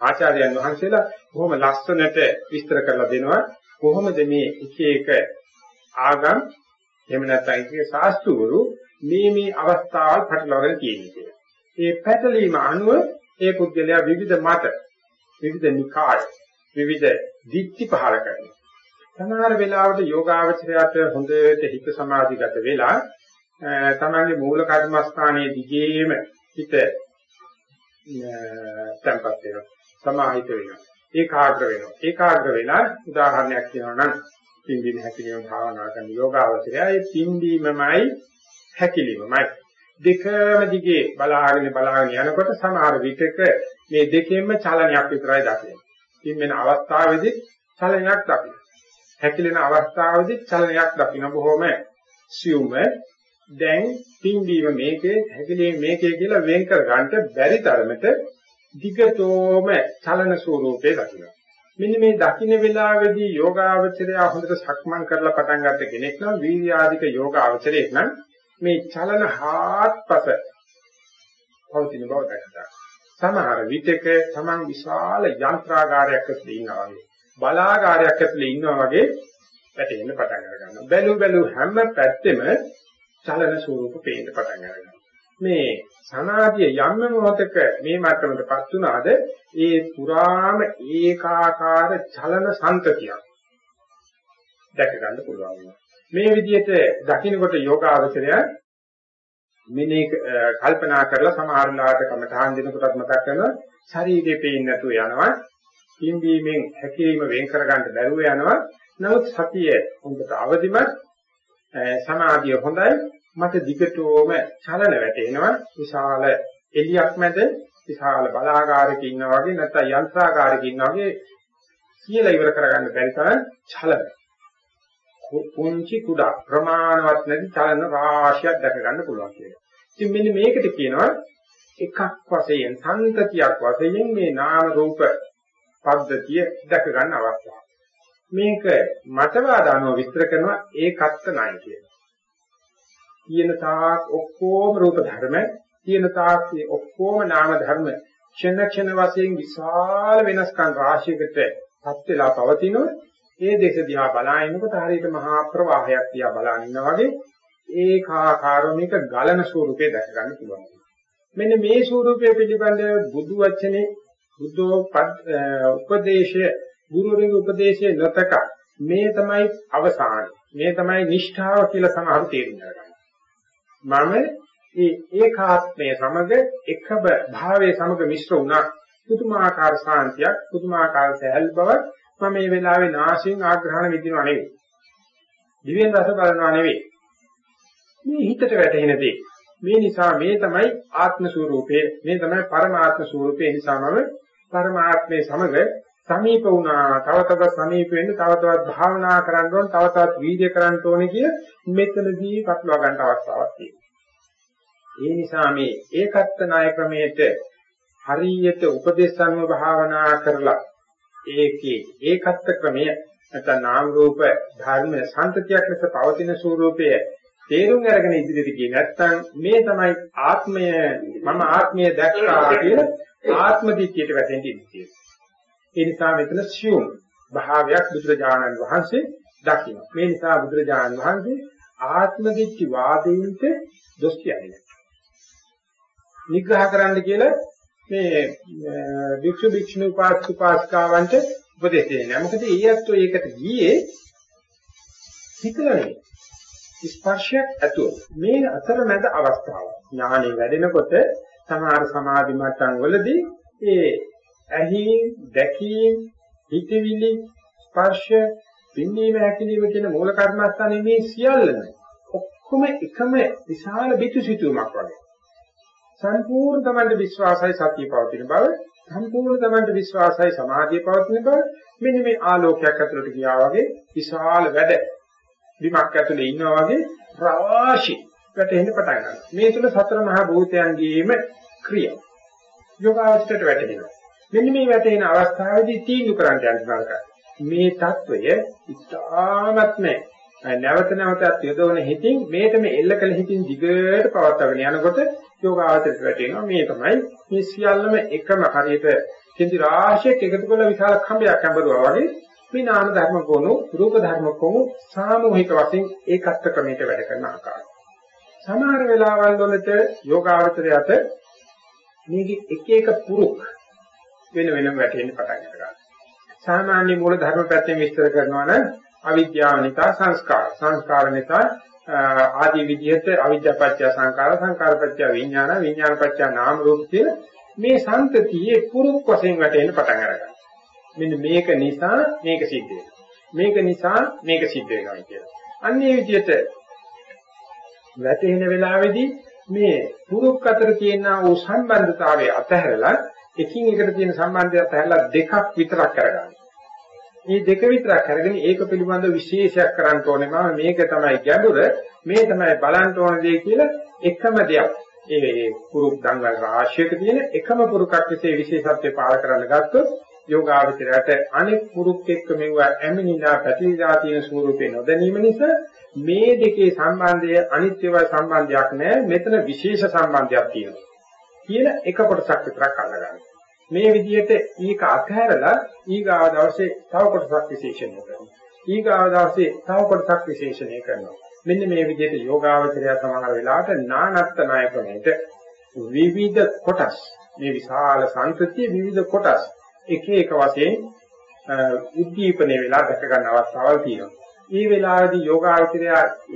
ආචාර්යයන් වහන්සේලා බොහොම ලස්සනට විස්තර කරලා දෙනවා කොහොමද මේ එක එක ආගම් එහෙම නැත්නම් එක එක ශාස්ත්‍රවරු මේ මේ අවස්ථාවල් පැටලවගෙන තියෙන්නේ කියලා. ඒ පැටලීම අනුව ඒ පුද්ගලයා විවිධ මත විවිධ නිකාය විවිධ දික්ටි පහළ කරනවා. සමහර වෙලාවට යෝගාවචරයට හොඳට හිත සමාධිගත වෙලා තමන්ගේ මූල කර්මස්ථානයේ දිගේම හිත තැම්පත් වෙනවා සමාහිත වෙනවා ඒකාග්‍ර වෙනවා ඒකාග්‍ර වෙලා උදාහරණයක් කියනවා නම් පිම්බීම හැකිලිම භාවනා කරන යෝගාවචරය ඒ පිම්බීමමයි හැකිලිමමයි දෙකම දිගේ බලාගෙන බලාගෙන යනකොට සමහර විටක මේ දෙකෙන්ම චලනයක් විතරයි දකින්නේ. පිම්බෙන අවස්ථාවේදී චලනයක් දකින්න. හැකිලෙන අවස්ථාවේදී චලනයක් දකින්න බොහොම සියුම දැන් පිම්බීම මේකේ හැකිලීම මේකේ කියලා වෙන් කර ගන්නට බැරි තරමට දිගටම චලන ස්වරූපේ දකින්න. මෙන්න මේ දකින්න වෙලාවේදී යෝගාවචරය හොඳට සක්මන් කරලා පටන් ගන්න කෙනෙක් නම් වීර්යාධික යෝගාවචරයෙක් නම් මේ චලන හාත්පස පවතින බව දැක්කා. සමහර විටක තමන් විශාල යන්ත්‍රාගාරයක් ඇතුලේ ඉන්නවා වගේ බලාගාරයක් ඇතුලේ ඉන්නවා වගේ පැටෙන්න පටන් ගන්නවා. බැලු බැලු හැම පැත්තෙම චලන ස්වරූප පේන්න පටන් ගන්නවා. මේ සමාධිය යම් මොහතක මේ මට්ටමටපත් වුණාද ඒ පුරාම ඒකාකාර චලන සංතතියක් දැක ගන්න පුළුවන්. මේ විදිහට දකින්නකොට යෝගාවචරය මිනේ කල්පනා කරලා සමහර ලාට කමඨාන් දෙනකොටත් මතක් කරනවා ශරීරේ පේන්නේ නැතුව යනවා පින්බීමෙන් හැකීම වෙන් කරගන්න බැරුව යනවා. නමුත් සතිය හොඳට අවදිමත් සමාධිය හොඳයි. මට දිගටම චලන වැටෙනවා. විශාල එලියක් මැද විශාල බලාගාරයක ඉන්නා වගේ නැත්නම් යන්ත්‍රාගාරයක ඉන්නා වගේ කියලා ඉවර කරගන්න බැරි තරම් චලන. පුංචි කුඩා ප්‍රමාණවත් නැති චලන රාශියක් දැක ගන්න පුළුවන් කියලා. ඉතින් මෙන්න මේකට කියනවා එකක් වශයෙන් සංතතියක් වශයෙන් මේ නාම රූප පද්ධතිය දැක ගන්න අවස්ථාව. මේක මතවාදානෝ විස්තර කරනවා ඒකත්ත ණය කියන. කියන තාක් ඔක්කොම රූප ධර්ම, කියන තාක් ඔක්කොම නාම ධර්ම ක්ෂණ ක්ෂණ වශයෙන් විශාල වෙනස්කම් රාශියකට පත් වෙලා පවතිනවා. ඒ දේශ දිහා බලාගෙනකොට හරියට මහා ප්‍රවාහයක් දිහා බලාගෙන ඉන්නා වගේ ඒකාකාරමික ගලන ස්වරූපේ දැක ගන්න පුළුවන්. මෙන්න මේ ස්වරූපය පිළිබඳව බුදු වචනේ බුද්ධෝ උපදේශය ගුරුවරගේ උපදේශයේ නැතක මේ තමයි අවසානය. මේ තමයි නිෂ්ඨාව කියලා සමහරු තේරුම් ගන්නවා. මම ඒ ඒකාත්මයේ සමග එකබ භාවයේ සමග මිශ්‍ර වුණා. පුදුමාකාර ශාන්තියක්, පුදුමාකාර සැහැල් බවක් මම මේ වෙලාවේ නාසයෙන් ආග්‍රහණ විදිනවා නෙවෙයි. දිවෙන් රස බලනවා නෙවෙයි. මේ හිතට වැටෙන දේ. මේ නිසා මේ තමයි ආත්ම ස්වરૂපේ, මේ තමයි පරමාත්ම ස්වરૂපේ නිසාමම පරමාත්මයේ සමග සමීප වුණා. තව තවත් සමීප වෙන්න, තව තවත් භාවනා කරන්න ඕන, තව තවත් වීර්ය කරන්න ඕනේ කිය මෙතනදී පටලවා ගන්න අවස්ථාවක් තියෙනවා. ඒ නිසා මේ ඒකත්ත ණය ක්‍රමයට හරියට උපදේශන්ව භාවනා කරලා ඒකේ ඒකත්ත ක්‍රමය නැත්නම් නාම රූප ධර්ම සංතතියක් ලෙස පවතින ස්වરૂපය තේරුම් අරගෙන ඉදිරියට ගියේ නැත්නම් මේ තමයි ආත්මය මම ආත්මය දැක්කා කියලා ආත්ම දිට්ඨියට වැටෙන්න ඉන්නේ. ඒ නිසා මෙතන සියුම් භාවයක් බුදුරජාණන් වහන්සේ දකින්න. මේ නිසා බුදුරජාණන් වහන්සේ ආත්ම දිට්ඨි වාදීන්ට දොස් කියන්නේ. නිග්‍රහ කරන්න කියලා මේ භික්ෂු භික්ෂුණී උපාසක උපාසිකාවන්ට උපදෙස් දෙන්නේ. මොකද ඊයත්ෝ ඒකට ගියේ හිතලා නෙවෙයි. ස්පර්ශයක් ඇතුව මේ අතරමැද අවස්ථාව. ඥානෙ වැඩෙනකොට සමහර සමාධි මට්ටම් වලදී ඒ ඇහිීම්, දැකීම්, හිතවිලි, ස්පර්ශ, පින්නීම හැකිලිම කියන මූල කර්මස්ථානේ මේ සියල්ලම ඔක්කොම එකම විශාල පිටුසිතුමක් වගේ. සම්පූර්ණ තමන්ගේ විශ්වාසයි සතිය පවතින බව සම්පූර්ණ තමන්ගේ විශ්වාසයි සමාධිය පවතින බව මෙන්න මේ ආලෝකයක් ඇතුළට ගියා වගේ විශාල වැඩ බිමක් ඇතුළේ ඉන්නවා වගේ රාශි වැටෙන්න පටන් ගන්නවා. මේ තුල සතර මහා භූතයන්ගේම ක්‍රියා. යෝගාවචරයට වැටෙනවා. මෙන්න මේ වැටෙන අවස්ථාවේදී තීන්දුව කරන්න යන්න බලන්න. මේ తত্ত্বය ඉතාමත්ම නැවත නැවතත් යොදවන හිතින් මේකම එල්ල කළ හිතින් දිගට පවත්වාගෙන යනකොට යෝගාවචරයට වැටෙනවා. මේ තමයි මේ සියල්ලම එකම හරියට කිඳි රාශියක් එකතු කළ විශාල කඹයක් අඹරුවා වගේ මේ නාම ධර්ම කෝණු රූප ධර්ම කෝණු සාමූහික වශයෙන් ඒකත් ක්‍රමයට වැඩ කරන ආකාරය සමහර වෙලාවල් වලට යෝගාවචරයට මේක එක එක පුරුක් වෙන වෙනම වැටෙන්න පටන් ගන්නවා. සාමාන්‍ය මූල ධර්ම පැත්තෙන් විස්තර කරනවා නම් අවිද්‍යාව නිසා සංස්කාර සංස්කාර නිසා ආදී විදිහට අවිද්‍යාපච්චය සංකාර සංකාරපච්චය විඥාන විඥානපච්චය නාම රූප කියන මේ සංතතියේ පුරුක් වශයෙන් වැටෙන්න පටන් අරගන්නවා. මෙන්න මේක නිසා මේක සිද්ධ මේක නිසා මේක සිද්ධ වෙනවා කියලා. අන්නේ විදිහට වැටෙන වෙලාවේදී මේ පුරුක් අතර තියෙන ඕ සම්බන්ධතාවය අතහැරලා එකින් එකට තියෙන සම්බන්ධය අතහැරලා දෙකක් විතරක් කරගන්න. මේ දෙක විතරක් අරගෙන ඒක පිළිබඳ විශේෂයක් කරන්න ඕනේ. මම මේක තමයි ගැඹුර. මේ තමයි බලන්න ඕන දේ කියලා එකම දෙයක්. ඒ පුරුක් දංගල් රාශියක තියෙන එකම පුරුකක් විශේෂ විශේෂත්වය පාල කරන්න ගත්තොත් යෝගාවචරයට අනෙක් පුරුක් එක්ක මෙව ඇමිනිලා පැතිරිලා තියෙන ස්වරූපේ නොදැනීම නිසා මේ දෙකේ සම්බන්ධය අනිත්‍යව සම්බන්ධයක් නැහැ මෙතන විශේෂ සම්බන්ධයක් තියෙනවා කියන එක කොටසක් විතරක් අල්ලගන්න. මේ විදිහට ඊක අත්හැරලා ඊගාව දවසේ තව කොටසක් විශේෂණය කරනවා. ඊගාව දවසේ තව කොටසක් විශේෂණය කරනවා. මෙන්න මේ විදිහට යෝගාවචරය සමහර වෙලාවට නානත්ත නායකමෙන්ට විවිධ කොටස් මේ විශාල සංකෘතිය විවිධ කොටස් එක එක වශයෙන් උද්දීපනය වෙලා දැක ගන්න අවස්ථාවල් තියෙනවා. මේ වෙලාවේදී යෝගාවචරය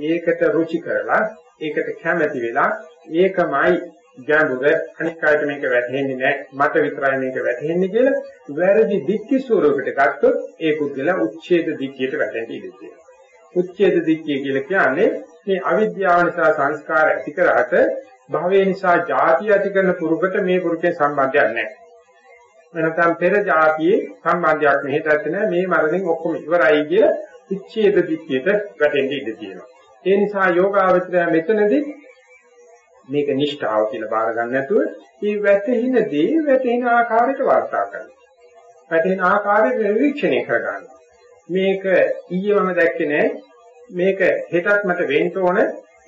ඒකට රුචි කරලා ඒකට කැමැති වෙලා ඒකමයි ගැඹුර අනික් අයට මේක වැටහෙන්නේ නැහැ මට විතරයි මේක වැටහෙන්නේ කියලා වැරදි දික්ටි ස්වරූපයකට ගත්තොත් ඒ පුද්ගලයා උච්ඡේද දික්කියට වැටෙන්න ඉඩ තියෙනවා. උච්ඡේද දික්කිය කියලා කියන්නේ මේ අවිද්‍යාව නිසා සංස්කාර ඇති කරාට භවය නිසා ಜಾති ඇති කරන පුරුකට මේ පුරුකේ සම්බන්ධයක් නැහැ. එනතම් පෙර જાතියේ සම්බන්ධයක් මෙහෙට නැහැ මේ මරණයෙන් ඔක්කොම ඉවරයි කිය උච්ඡේද දික්කියට වැටෙන්න ඉඩ තියෙනවා. ඒ නිසා යෝගාවචරය මෙතනදී මේක නිෂ්ඨාව කියලා බාර ගන්න නැතුව මේ වැටෙන දේ වැටෙන ආකාරයට වර්තා කරනවා. වැටෙන ආකාරයට නිරීක්ෂණය කර ගන්නවා. මේක ඊයේ මම දැක්කේ නෑ මේක හෙටත් මට වෙන්න ඕන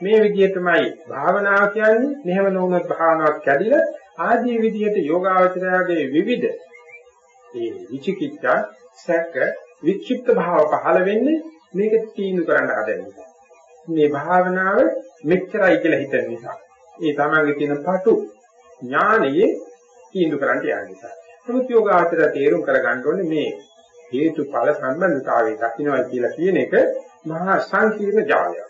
මේ විදිහටමයි භාවනාව කියන්නේ මෙහෙම නොවුනොත් භාවනාවක් කැඩිලා ආදී විදිහට යෝගාවචරයාගේ විවිධ ඒ විචිකිච්ඡා සැක වික්ෂිප්ත භාව පහළ වෙන්නේ මේක තීන්දුව කරන්න හදන නිසා. මේ භාවනාව මෙච්චරයි කියලා හිතන නිසා. ඒ තමයිගේ තියෙන පටු ඥානයේ තීන්දුව කරන්න යන නිසා. නමුත් යෝගාචර තේරුම් කරගන්න ඕනේ මේ හේතුඵල සම්බන්ධතාවය දකින්නයි කියලා කියන එක මහා සංකීර්ණ ජාලයක්.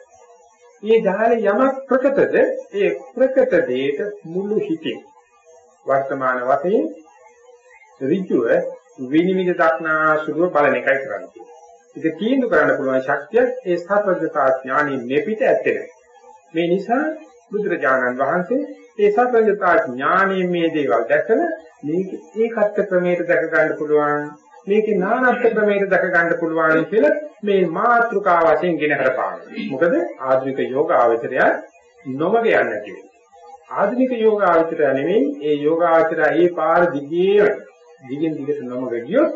මේ ජාලේ යමක් ප්‍රකටද? ඒ ප්‍රකට දෙයට මුළු හිතින්. වර්තමාන වශයෙන් ඍජුව විනිවිද දක්නා සුදුව බලන එකයි කරන්නේ. ඒක තීන්දුව කරන්න පුළුවන් ශක්තිය ඒ සත්‍යඥතා ඥානෙ මෙපිට ඇත්තේ මේ නිසා බුදුරජාණන් වහන්සේ ඒ සත්‍යඥතා ඥානෙ මේ දේවල් දැකලා මේක ඒකත් ක්‍රමයට දැක ගන්න පුළුවන් මේකේ නානත්ව ක්‍රමයට දැක ගන්න පුළුවන් කියලා මේ මාත්‍රිකා වශයෙන් ගෙන හරපාන. මොකද ආධුනික යෝග ආචරය නොමග යන්නේ නැති ආධුනික යෝග ආචරය නෙමෙයි ඒ යෝග ආචරය ඒ පාර දිගේ දිගින් දිගට නොමග ගියොත්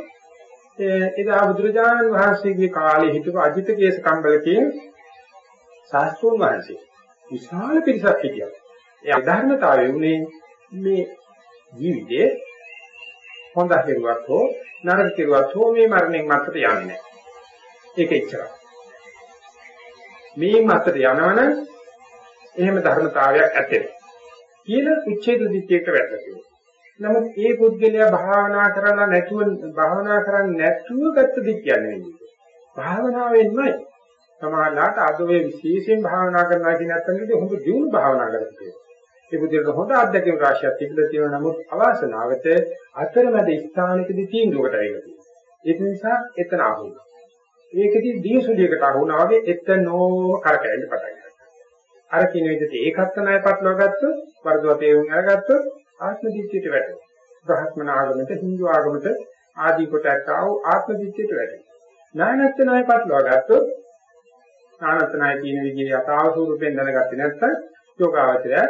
එදා බුදුරජාණන් වහන්සේගේ කාලේ හිටපු අජිත කේස කම්බල කියන ශාස්ත්‍රෝන් වහන්සේ විශාල පිරිසක් හිටියා. ඒ අධර්මතාවය උනේ මේ ජීවිතේ හොඳ කෙරුවත් හෝ නරක කෙරුවත් හෝ මේ මරණයෙන් මත්තට යන්නේ නැහැ. ඒක ඉච්චරයි. මේ මත්තට යනවනම් එහෙම ධර්මතාවයක් ඇතේ. කියන උච්ඡේද දිට්ඨියකට වැටෙනවා. නමුත් ඒ පුද්ගලයා භාවනා කරලා නැතුව භාවනා කරන්නේ නැතුව ගත්ත දිට්ඨිය නෙවෙයි. භාවනාවෙන්මයි සමාහලාට අද වේ විශේෂයෙන් භාවනා කරනවා කියන අතනදී හොඳ දියුණු භාවනා කරලා ඒ බුදුරට හොඳ අත්දැකීම් රාශියක් තිබිලා තියෙනවා නමුත් අවාසනාවට අතරමැද ස්ථානිකදී තීන්දුවකට ඇවිල්ලා තියෙනවා. ඒක නිසා එතන අහුණා. ඒකදී දීසුලියකට අහුණා වගේ එතනෝ කරකැවෙන්න පටන් ගත්තා. අර කියන විදිහට ඒකත් ණය පටලවා ගත්තොත් වර්ධව තේරුම් අරගත්තොත් ආත්ම දිට්ඨියට වැටෙනවා. බ්‍රහ්මන ආගමට හින්දු ආගමට ආදී කොට ඇත්තව ආත්ම දිට්ඨියට වැටෙනවා. නානත්ත ණය පටලවා ගත්තොත් නානත්ත ණය කියන විදිහේ යථාව ස්වරූපයෙන් දැනගත්තේ නැත්නම් යෝගාවචරය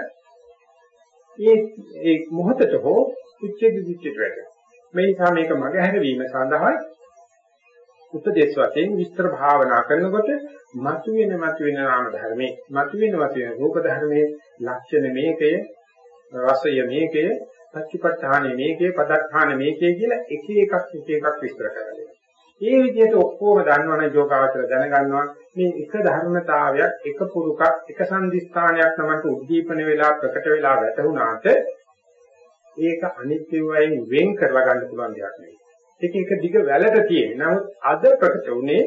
ඒ ඒ මොහොතට හෝ උච්චේද දිච්චට වැටෙනවා. මේ නිසා මේක මගහැරවීම සඳහා උපදේශ වශයෙන් විස්තර භාවනා කරනකොට මතුවෙන මතුවෙන නාම ධර්මයේ මතුවෙන මතුවෙන රූප ධර්මයේ ලක්ෂණ මේකය රසය මේකය පච්චපට්ඨානෙ මේකේ පදත්තාන මේකේ කියලා එක එකක් එක එකක් විස්තර කරලා ඒ විදිහට ඔක්කොම දන්නවනේ යෝගාවචර දැනගන්නවා මේ එක ධර්මතාවයක් එක පුරුකක් එක සංදිස්ථානයක් තමයි උද්දීපන වෙලා ප්‍රකට වෙලා වැටුණාට ඒක අනිත්‍ය වයින් වෙන් කරලා ගන්න පුළුවන් දෙයක් නෙවෙයි. ඒක එක දිග වැලට තියෙන. නමුත් අද ප්‍රකට උනේ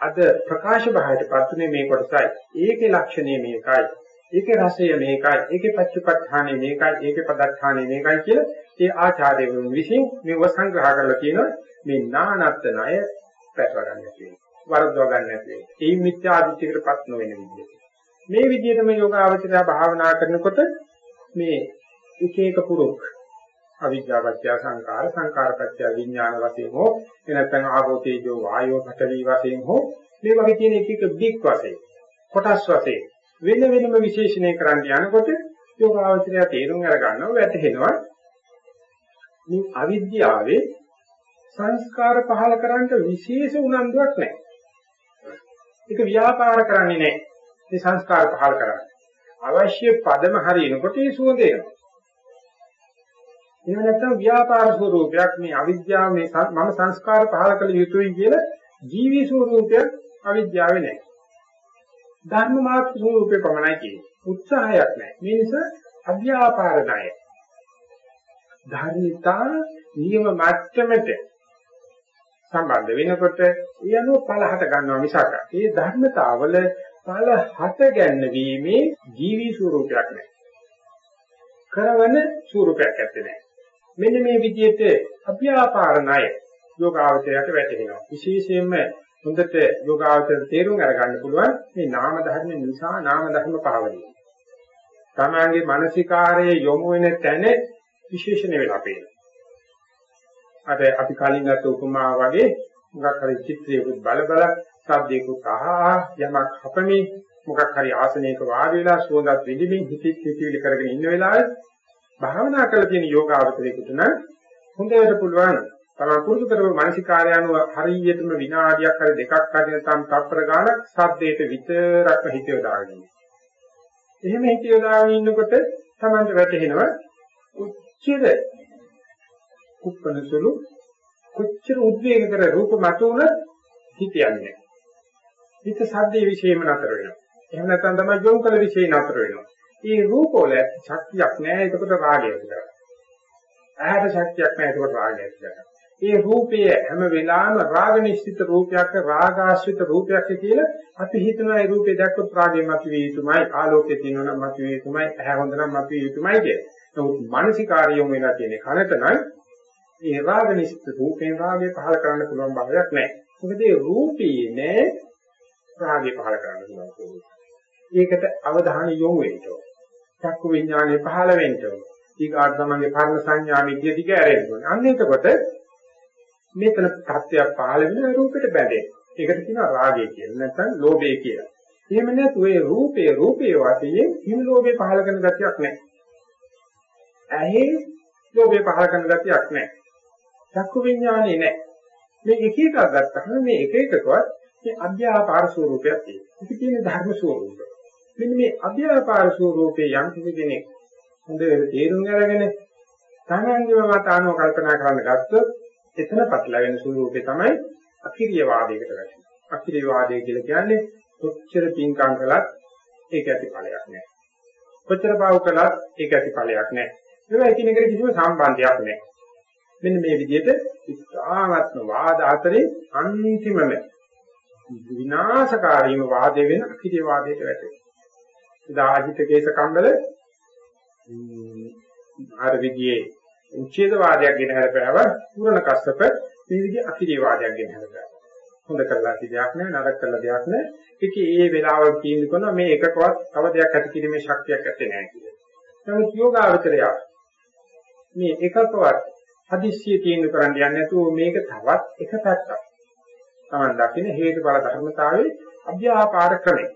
අද ප්‍රකාශ භාවයටපත් උනේ මේ කොටසයි. ඒකේ ලක්ෂණය මේකයි. ඒකේ රසය මේකයි. ඒකේ පච්චපට්ඨානෙ මේකයි. ඒකේ පදත්තානෙ මේකයි කියලා ඒ ආචාර්යවරුන් විසින් මේව සංග්‍රහ කරලා කියනවා මේ නානත්ත ණය පැටව ගන්න තියෙනවා. වරද්දව ගන්න නැති. ඒ මිත්‍යා අදිත්‍යකටපත් නොවන විදිහට. මේ විදිහටම යෝගාවචරය භාවනා කරනකොට මේ එක එක පුරුක් අවිද්‍යාවත්‍ය සංකාර සංකාරපත්‍ය විඥාන වශයෙන් හෝ එනතන ආගෝතේජෝ වායෝ පඨවි වශයෙන් හෝ මේ වගේ තියෙන එක එක බික් වශයෙන් කොටස් වශයෙන් වෙන වෙනම විශේෂණය කරන්න යනකොට යෝගාවචරය තේරුම් අරගන්නවා වැටහෙනවා මේ අවිද්‍යාවේ සංස්කාර පහල කරන්න විශේෂ උනන්දුවක් නැහැ. ඒක ව්‍යාපාර කරන්නේ නැහැ. මේ සංස්කාර පහල කරන්නේ. අවශ්‍ය පදම හරියනකොට ඒ සුවඳ එනවා. එහෙම නැත්නම් ව්‍යාපාර ස්වරූපයක් මේ අවිද්‍යාව මේ මම සංස්කාර පහල කළ යුතුයි කියලා ජීවි ස්වරූපයක් අවිද්‍යාවේ නැහැ. ධර්ම මාත්‍ර ස්වරූපේ පමණයි කියන්නේ. උත්සාහයක් නැහැ. මේ නිසා අව්‍යාපාර ණය. ධර්මිතා නියම මට්ටමට සම්බන්ධ වෙනකොට ඒ අනුව ඵල හට ගන්නවා මිසක් ඒ ධර්මතාවල ඵල හට ගැනීමේ ජීවි ස්වරූපයක් නැහැ. කරවන ස්වරූපයක් ඇත්තේ නැහැ. මෙන්න මේ විදිහට අභ්‍යාපාර ණය යෝගාවචරයට වැටෙනවා. විශේෂයෙන්ම හොඳට යෝගාවචර තේරුම් අරගන්න පුළුවන් මේ නාම ධර්ම නිසා නාම ධර්ම පාවලිය. තමංගේ මානසිකාරයේ යොමු වෙන තැන විශේෂණ වෙලා පේනවා. අර අපි කලින් ගත්ත උපමා වගේ මොකක් හරි චිත්‍රයකුත් බල බල සද්දයකුත් අහා යමක් හපමි මොකක් හරි ආසනයක වාඩි වෙලා සුවඳත් විඳින්මින් හිතිත් හිතවිලි කරගෙන ඉන්න වෙලාවේ භාවනා කරලා තියෙන යෝගාවචරයකට නම් හොඳට පුළුවන් තමයි පුරුදු කරපු මානසිකාර්ය අනුව හරියටම විනාඩියක් හරි දෙකක් හරි නැත්නම් තත්පර ගානක් සද්දේට විතරක්ම හිත යොදාගෙන එහෙම හිත යොදාගෙන ඉන්නකොට Tamanට වැටහෙනවා උච්චර කුප්පනසලු කොච්චර උද්වේග කර රූප මතුවන හිතයන්නේ. හිත සද්දේ විශේෂම නතර වෙනවා. එහෙම නැත්නම් තමයි යොමු කළ විශේෂ නතර වෙනවා. මේ රූපවල ශක්තියක් නැහැ ඒකට රාගය ඇති කරගන්න. ඇහැට ශක්තියක් නැහැ ඒකට රාගය ඇති කරගන්න. මේ රූපය හැම වෙලාවෙම රාග නිශ්චිත රූපයක් රාගාශ්‍රිත රූපයක් කියලා අපි හිතනවා ඒ රූපේ දැක්කොත් රාගය මතුවේ යුතුමයි ආලෝකයේ තියෙනවා නම් මතුවේ යුතුමයි ඇහැ හොඳ නම් මතුවේ යුතුමයි කිය. නමුත් මානසිකාරියම වෙලා තියෙන කනට නම් ඒ රාග නිශ්චිත රූපෙන් රාගය පහල කරන්න පුළුවන් බවයක් නැහැ. මොකද ඒ රූපේ නෑ රාගය පහල කරන්න පුළුවන්. ඒකට අවධානය යොමු වෙන්න ඕන. චක්කු විඥානය පහල වෙන්න ඕන. ඊගාට තමන්ගේ කර්ම සංඥා විද්‍ය දිග ඇරෙන්න ඕන. අන්න එතකොට මෙතන තත්ත්වයක් පහළ වෙන රූපෙට බැඳේ. ඒකට කියනවා රාගය කියලා නැත්නම් ලෝභය කියලා. එහෙම නැතු ඒ රූපේ රූපේ වශයෙන් හිම ලෝභේ පහළ කරන ගතියක් නැහැ. ඇහි ලෝභේ පහළ කරන ගතියක් නැහැ. චක්කු විඥානේ නැහැ. මේ එක එකක් ගත්තහම මේ එක එකකවත් මේ අභ්‍යාපාර ස්වરૂපයක් තියෙනවා. ඉති කියන්නේ ධර්ම ස්වરૂපය. මෙන්න මේ අභ්‍යාපාර ස්වરૂපේ යම් කෙනෙක් හොඳට තේරුම් අරගෙන තමන්ගේම මත අනුව කල්පනා කරන්න ගත්තොත් එතන පටලැවෙන ස්වરૂපේ තමයි අකිරිය වාදයකට වැටෙන්නේ. අකිරිය වාදය කියලා කියන්නේ කොච්චර පින්කම් කළත් ඒක ඇති ඵලයක් නැහැ. කොච්චර පාව කළත් ඒක ඇති ඵලයක් නැහැ. ඒවා එකිනෙකට කිසිම සම්බන්ධයක් නැහැ. මෙන්න මේ විදිහට ඉස්හාත්ම වාද අතරේ අන්තිමම විනාශකාරීම වාදය වෙන අකිරිය වාදයට වැටෙනවා. දාජිත කේස කණ්ඩල ආර විදියේ උච්ඡේද වාදයක් ගෙන හැරපෑව පුරණ කස්සප මේ විදිහේ අකිරිය වාදයක් ගෙන හැරපෑව. හොඳ කරලා දෙයක් නෑ නරක කරලා දෙයක් නෑ. ඒක ඒ වෙලාවට කියන්නේ කොන මේ එකකවත් තව දෙයක් ඇති කිරීමේ ශක්තියක් ඇත්තේ නෑ කියලා. නමුත් යෝගාවචරය මේ එකකවත් හදිස්සිය තීන්දුව කරන්න යන්නේ නැතුව මේක තවත් එක පැත්තක්. Taman දකින්න හේතුඵල ධර්මතාවයේ අභ්‍යාපාර ක්‍රමය.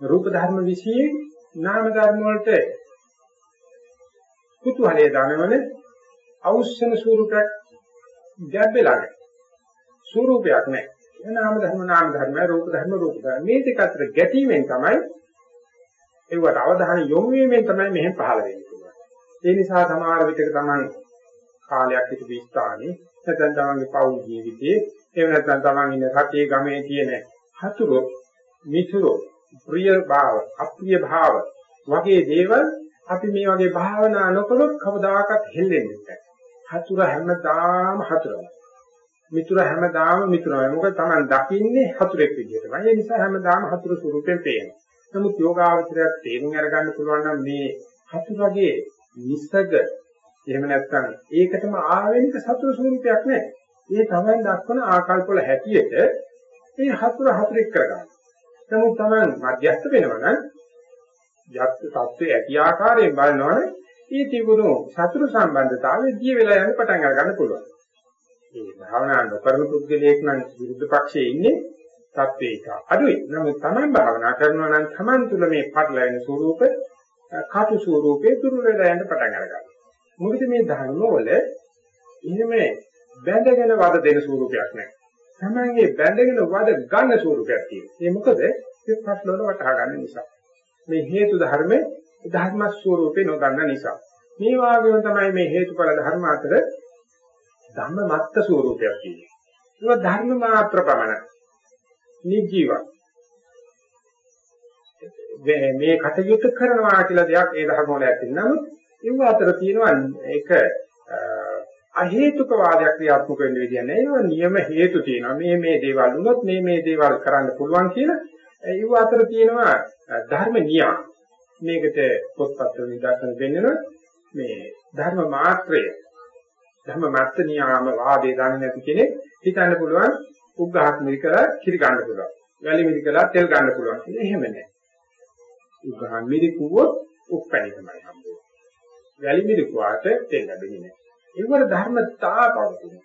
රූප ධර්ම විශ්ී නාම ධර්ම වලට කුතුහලයේ දනවන අවශ්‍යන ස්වරූපයක් ගැඹෙලා නැහැ. ස්වරූපයක් නැහැ. ඒ නාම ධර්ම නාම ධර්ම රූප ධර්ම රූප ධර්ම මේ දෙක අතර ගැටීමෙන් තමයි ඒවට අවධානය යොමු වීමෙන් තමයි මෙහෙම පහළ වෙන්නේ. ඒ නිසා සමහර විටක තමයි කාලයක් හිටපු ස්ථානේ නැත්නම් තමන්ගේ පෞල් ජීවිතයේ එහෙම නැත්නම් තමන් ඉන්න රටේ ගමේ තියෙන හතුරු මිතුරු ප්‍රිය භාව අප්‍රිය භාව වගේ දේවල් අපි මේ වගේ භාවනා නොකළොත් කවදාකවත් හෙල්ලෙන්නේ නැහැ. හතුර හැමදාම හතුරයි. මිතුර හැමදාම මිතුරයි. මොකද Taman දකින්නේ හතුරෙක් විදිහටමයි. ඒ නිසා හැමදාම හතුරු ස්වරූපයෙන් පේනවා. නමුත් යෝගාවචරයක් තේරුම් අරගන්න පුළුවන් නම් මේ හතුරගේ නිස්සග එහෙම නැත්නම් ඒකටම ආවෙනික සතුරු ස්වරූපයක් නැහැ. ඒ තමයි දක්වන ආකල්ප වල හැටියට මේ හතුර හතුරෙක් කරගන්න. නමුත් Taman මධ්‍යස්ථ වෙනවා නම් යත් තත්ත්වයේ ඇති ආකාරයෙන් බලනවනේ ඒ තිබුණු සතුරු සම්බන්ධතාවය දිය වෙලා යන පටන් අර ගන්න පුළුවන්. මේ භාවනා නොකරන පුද්ගලයෙක් නම් විරුද්ධ පක්ෂයේ ඉන්නේ තත්ත්වේ එක අඩුයි. නමුත් Taman භාවනා කරනවා නම් Taman තුල මේ පටලැවෙන ස්වરૂප කතු ස්වરૂපේ දුරු වෙලා යන පටන් අර ගන්නවා. මොකද මේ ධර්ම වල එහෙම බැඳගෙන වද දෙන ස්වરૂපයක් නැහැ. Taman මේ බැඳගෙන වද ගන්න ස්වરૂපයක් තියෙනවා. ඒ මොකද මේ පටලවල වටහා ගන්න නිසා. මේ හේතු ධර්මේ ධර්ම ස්වરૂපේ නොදන්න නිසා. මේ වාගේම තමයි මේ හේතුඵල ධර්ම අතර ධම්ම මත්ත ස්වરૂපයක් තියෙනවා. ඒක ධර්ම මාත්‍ර පමණ. නිජීව. මේ කටයුතු කරනවා කියලා දෙයක් ඒ ධර්ම වල ඇති. නමුත් ඒව අතර තියෙනවා ඒක අහේතුක වාදයක් ක්‍රියාත්මක වෙන්න විදිය නෑ. ඒවා නියම හේතු තියෙනවා. මේ මේ දේවල් වුණොත් මේ මේ දේවල් කරන්න පුළුවන් කියලා ඒව අතර තියෙනවා ධර්ම නියම. මේකට පොත්පත් වල නිදර්ශන දෙන්නන මේ ධර්ම මාත්‍රය ධර්ම මාත්‍ර නියම වාදේ දන්නේ නැති කෙනෙක් හිතන්න පුළුවන් උග්ඝහක් මිරිකලා කිරි ගන්න පුළුවන්. වැලි මිරිකලා තෙල් ගන්න පුළුවන්. එහෙම නෑ. උග්ඝහන් මිරිකුවොත් උප්පැණි තමයි හම්බෙන්නේ. වැලි මිරිකුවාට තෙල් ලැබෙන්නේ නෑ. ඒවල ධර්මතා පවතින.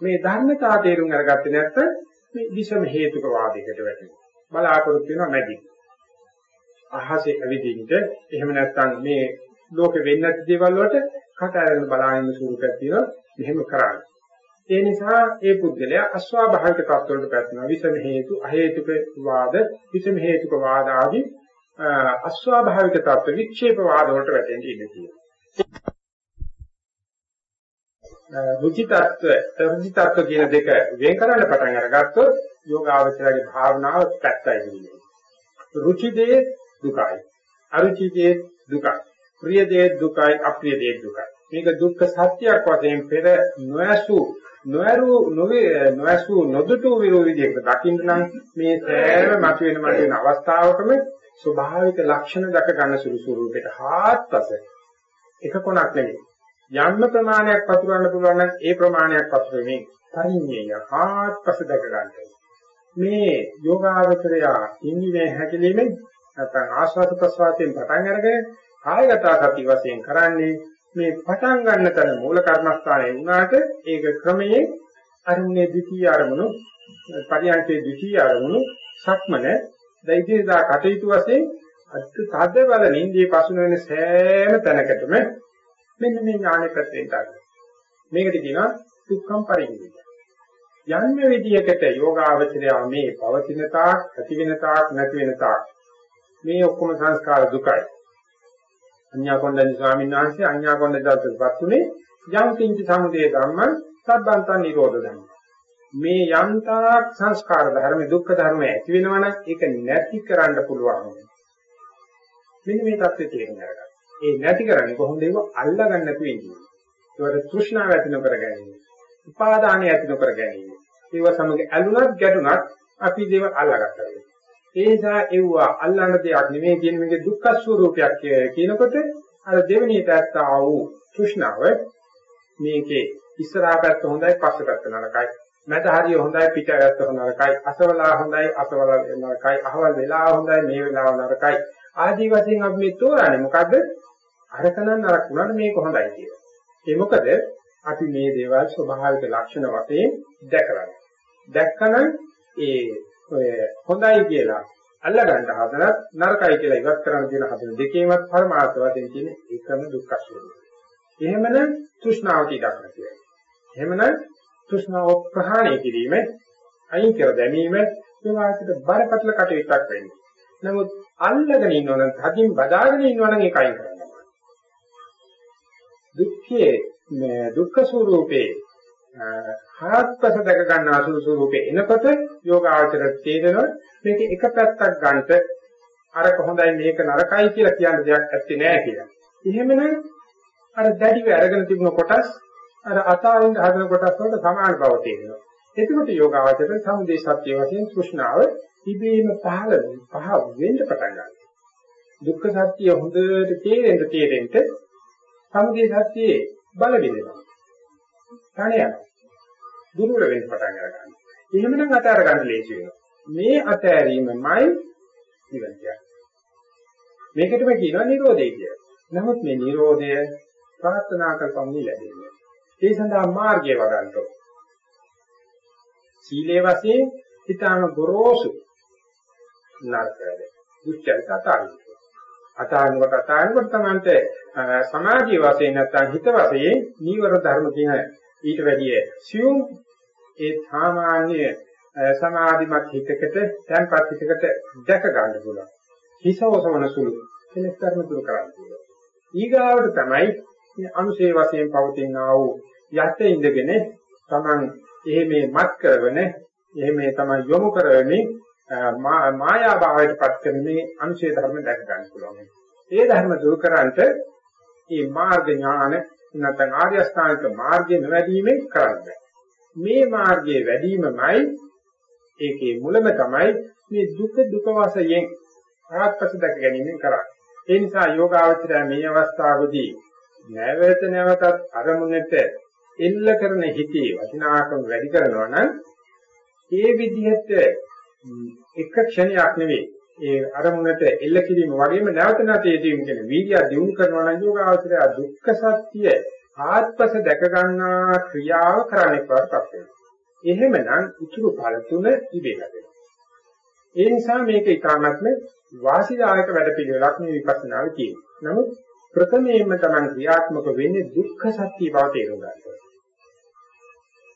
මේ ධර්මතා තේරුම් අරගත්තේ නැත්නම් මේ විෂම හේතුක වාදයකට වැටෙනවා. බලාපොරොත්තු වෙනවා නැති. අහසේ අවිදින්ට එහෙම නැත්නම් මේ ලෝකෙ වෙන්නේ නැති දේවල් වලට කට ඇරගෙන බලාගෙන ස්වරූපයක් තියෙනවා මෙහෙම කරන්නේ. ඒ නිසා ඒ පුද්ගලයා අස්වාභාවික තත්ත්වවලට පැටලෙනවා. විෂම හේතු, අහේතුක වාද, විෂම හේතුක වාද ආදී අස්වාභාවික තත්ත්ව වික්ෂේප වාද වලට වැටෙන්න ඉඩ තියෙනවා. රුචි tattව, රුචි tattව කියන දෙක වෙන් කරන්න පටන් අරගත්තොත් යෝගාවචරයේ භාවනාව පැත්තයි කියන්නේ. රුචි දේ දුකයි. අරුචි දේ දුකයි. ප්‍රිය දේ දුකයි, අප්‍රිය දේ දුකයි. මේක දුක්ඛ සත්‍යයක් වශයෙන් පෙර නොඇසු නොඇරු නොවේ නොඇසු නොදුටු විරෝධියකට දකින්න නම් මේ සෑම මතුවෙන මතුවෙන අවස්ථාවකම ස්වභාවික ලක්ෂණ දක ගන්න සුළු ස්වරූපයට හාත්පස එක කොනක් නෙවෙයි යම්ම ප්‍රමාණයක් පතුරවන්න පුළුවන් නම් ඒ ප්‍රමාණයක් පතුරෙමින් පරිඤ්ඤය හාත්පස දක ගන්න මේ යෝගාවචරය ඉන්දිනේ හැකලීමෙන් නැත්නම් ආස්වාද ප්‍රසවාසයෙන් පටන් අරගෙන කායගත සති වශයෙන් කරන්නේ මේ පටන් ගන්න තැන මූල කර්මස්ථානයේ වුණාට ඒක ක්‍රමයේ අරමුණේ ද්විතීය අරමුණු පරියන්කේ ද්විතීය අරමුණු සක්මන දෛත්‍යදා කටයුතු වශයෙන් අත් තද බල නින්දී පසුන වෙන සෑම තැනකටම මෙන්න මේ ඥානෙ පැත්තෙන් ගන්න. මේකට කියනවා දුක්ඛම් පරිඤ්ඤය. යන්නේ විදියකට යෝගාවචරය මේ පවතින තාක්, ඇති වෙන තාක්, නැති වෙන තාක් මේ ඔක්කොම සංස්කාර දුකයි. අඤ්ඤාකොණ්ඩඤ්ඤ ස්වාමීන් වහන්සේ අඤ්ඤාකොණ්ඩජාතකපත් උනේ යම් කිංච සමුදය ධම්ම සබ්බන්තං නිරෝධ ධම්ම. මේ යන්තාක් සංස්කාර ධර්ම දුක්ඛ ධර්ම ඇති වෙනවනම් ඒක නැති කරන්න පුළුවන්. මෙන්න මේ தත්ත්වය තේරුම් ගන්න. ඒ නැති කරන්නේ කොහොමද ඒක අල්ලගන්න නැතුව ඉන්නේ. ඒවට තෘෂ්ණාව ඇති නොකර ගැනීම. උපාදානය ඇති නොකර ගැනීම. ඒව සමග ඇලුනත් ගැටුනත් අපි දේව අල්ලගත්තා. ඒ නිසා ඒවා අල්ලන්න දෙයක් නෙමෙයි කියන මේකේ දුක්ඛ ස්වરૂපයක් කියනකොට අර දෙවෙනි පැත්ත ආ වූ තෘෂ්ණාව මේකේ ඉස්සරහා පැත්ත හොඳයි පස්ස පැත්ත නරකයි මැද හරිය හොඳයි පිට පැත්ත නරකයි අසවලා හොඳයි අසවල නරකයි අහවල් වෙලා හොඳයි මේ වෙලාව නරකයි ආදී වශයෙන් අපි මේ තෝරන්නේ මොකද්ද අරකනම් නරක වුණාට මේක හොඳයි කියලා. ඒ මොකද අපි මේ දේවල් ස්වභාවික ලක්ෂණ වශයෙන් දැකලා. දැක්කම ඒ ඔය හොඳයි කියලා අල්ලගන්න හදනත් නරකයි කියලා ඉවත් කරන්න කියන හදන දෙකේමත් පරමාර්ථ වශයෙන් තියෙන එකම දුක්ඛ ස්වභාවය. එහෙමනම් තෘෂ්ණාවට ඉඩක් නැතිවයි. එහෙමනම් තෘෂ්ණාව ප්‍රහාණය කිරීම අයින් කර දැමීම ඒවාට බරපතල කටයුත්තක් වෙන්නේ. නමුත් අල්ලගෙන ඉන්නවනම් තදින් බදාගෙන ඉන්නවනම් ඒක අයින් කරන්න ඕනේ. දුක්ඛයේ දුක්ඛ ස්වરૂපේ හාත්පස දැක ගන්න අසුරු ස්වરૂපේ එනකොට යෝගාචර තේරෙනවා මේක එක පැත්තක් ගන්නට අරක හොඳයි මේක නරකයි කියලා කියන දෙයක් ඇත්තේ නෑ කියලා. එහෙමනම් අර දැඩිව අරගෙන තිබුණ කොටස් අර අතාරින්න හදන කොටස් වලට සමාන බව තේරෙනවා. එතකොට යෝගාචර සමුදේ සත්‍ය වශයෙන් තෘෂ්ණාව ඉබේම පහළ පහ වෙන්න පටන් ගන්නවා. දුක්ඛ සත්‍ය හොඳට තේරෙන්න තේරෙන්න සමුදේ සත්‍යයේ බල බෙදෙනවා. තණය යනවා. දුර්වල වෙන්න පටන් ගන්නවා. එහෙමනම් අතාර ගන්න ලේසි වෙනවා. මේ අතෑරීමමයි නිවන කියන්නේ. මේකටම කියනවා නිරෝධය කියලා. නමුත් මේ නිරෝධය ප්‍රාර්ථනා කරපම් ලැබෙන්නේ. ඒ සඳහා මාර්ගය වඩන්න ඕන. සීලේ වශයෙන් ඊටාම ගොරෝසු නරකද. දුච්චරිත අතාරින්න. අතාරිනකොට අතාරිනකොට තමයි සමාධිය වශයෙන් නැත්නම් හිත වශයෙන් නීවර ධර්ම කියන ඊට වැඩිය සියුම් ඒ සාමාන්‍ය සමාධිමත් හිතකට තැන්පත් හිතකට දැක ගන්න පුළුවන්. හිසවසවන සුළු කෙලෙස් ධර්ම දුරු කරන්න පුළුවන්. ඊගාවට තමයි මේ අනුසේ වශයෙන් පවතින ආ වූ යට ඉඳගෙන තමන් එහෙමේ මත් කරවන එහෙමේ තමයි යොමු කරවන්නේ මායා භාවයට පත් කරන මේ අනුශේ ධර්ම දැක ගන්න පුළුවන්. ඒ ධර්ම දුරු කරන්ට මේ මාර්ග ඥාන නැත්නම් ආර්ය අෂ්ටාංගික මාර්ගය නොවැඩීමෙන් කරන්නේ. මේ මාර්ගයේ වැඩිමමයි ඒකේ මුලම තමයි මේ දුක දුක වශයෙන් ආත්පස දැක ගැනීමෙන් කරන්නේ. ඒ නිසා යෝගාවචරය මේ අවස්ථාවේදී නැවත නැවතත් අරමුණට එල්ල කරන හිතේ වටිනාකම වැඩි කරනවා නම් ඒ විදිහට එක ක්ෂණයක් නෙවෙයි ඒ අරමුණට එල්ල කිරීම වගේම නැවත නැවත යෙදීම කියන වීර්යය දියුණු කරනවා නම් යෝගාවචරය දුක්ඛ සත්‍ය ආත්පස දැක ගන්නා ක්‍රියාව කරන්නේ කරපත් වෙනවා. එහෙමනම් උතුරු ඵල තුන ඉබේ ලැබෙනවා. ඒ නිසා මේක ඊටාත්ම වාසිදායක වැඩපිළිවෙලක් මේ විපස්සනාවේ තියෙනවා. නමුත් ප්‍රථමයෙන්ම තමයි ක්‍රියාත්මක වෙන්නේ දුක්ඛ සත්‍ය බව තේරුම් ගන්න.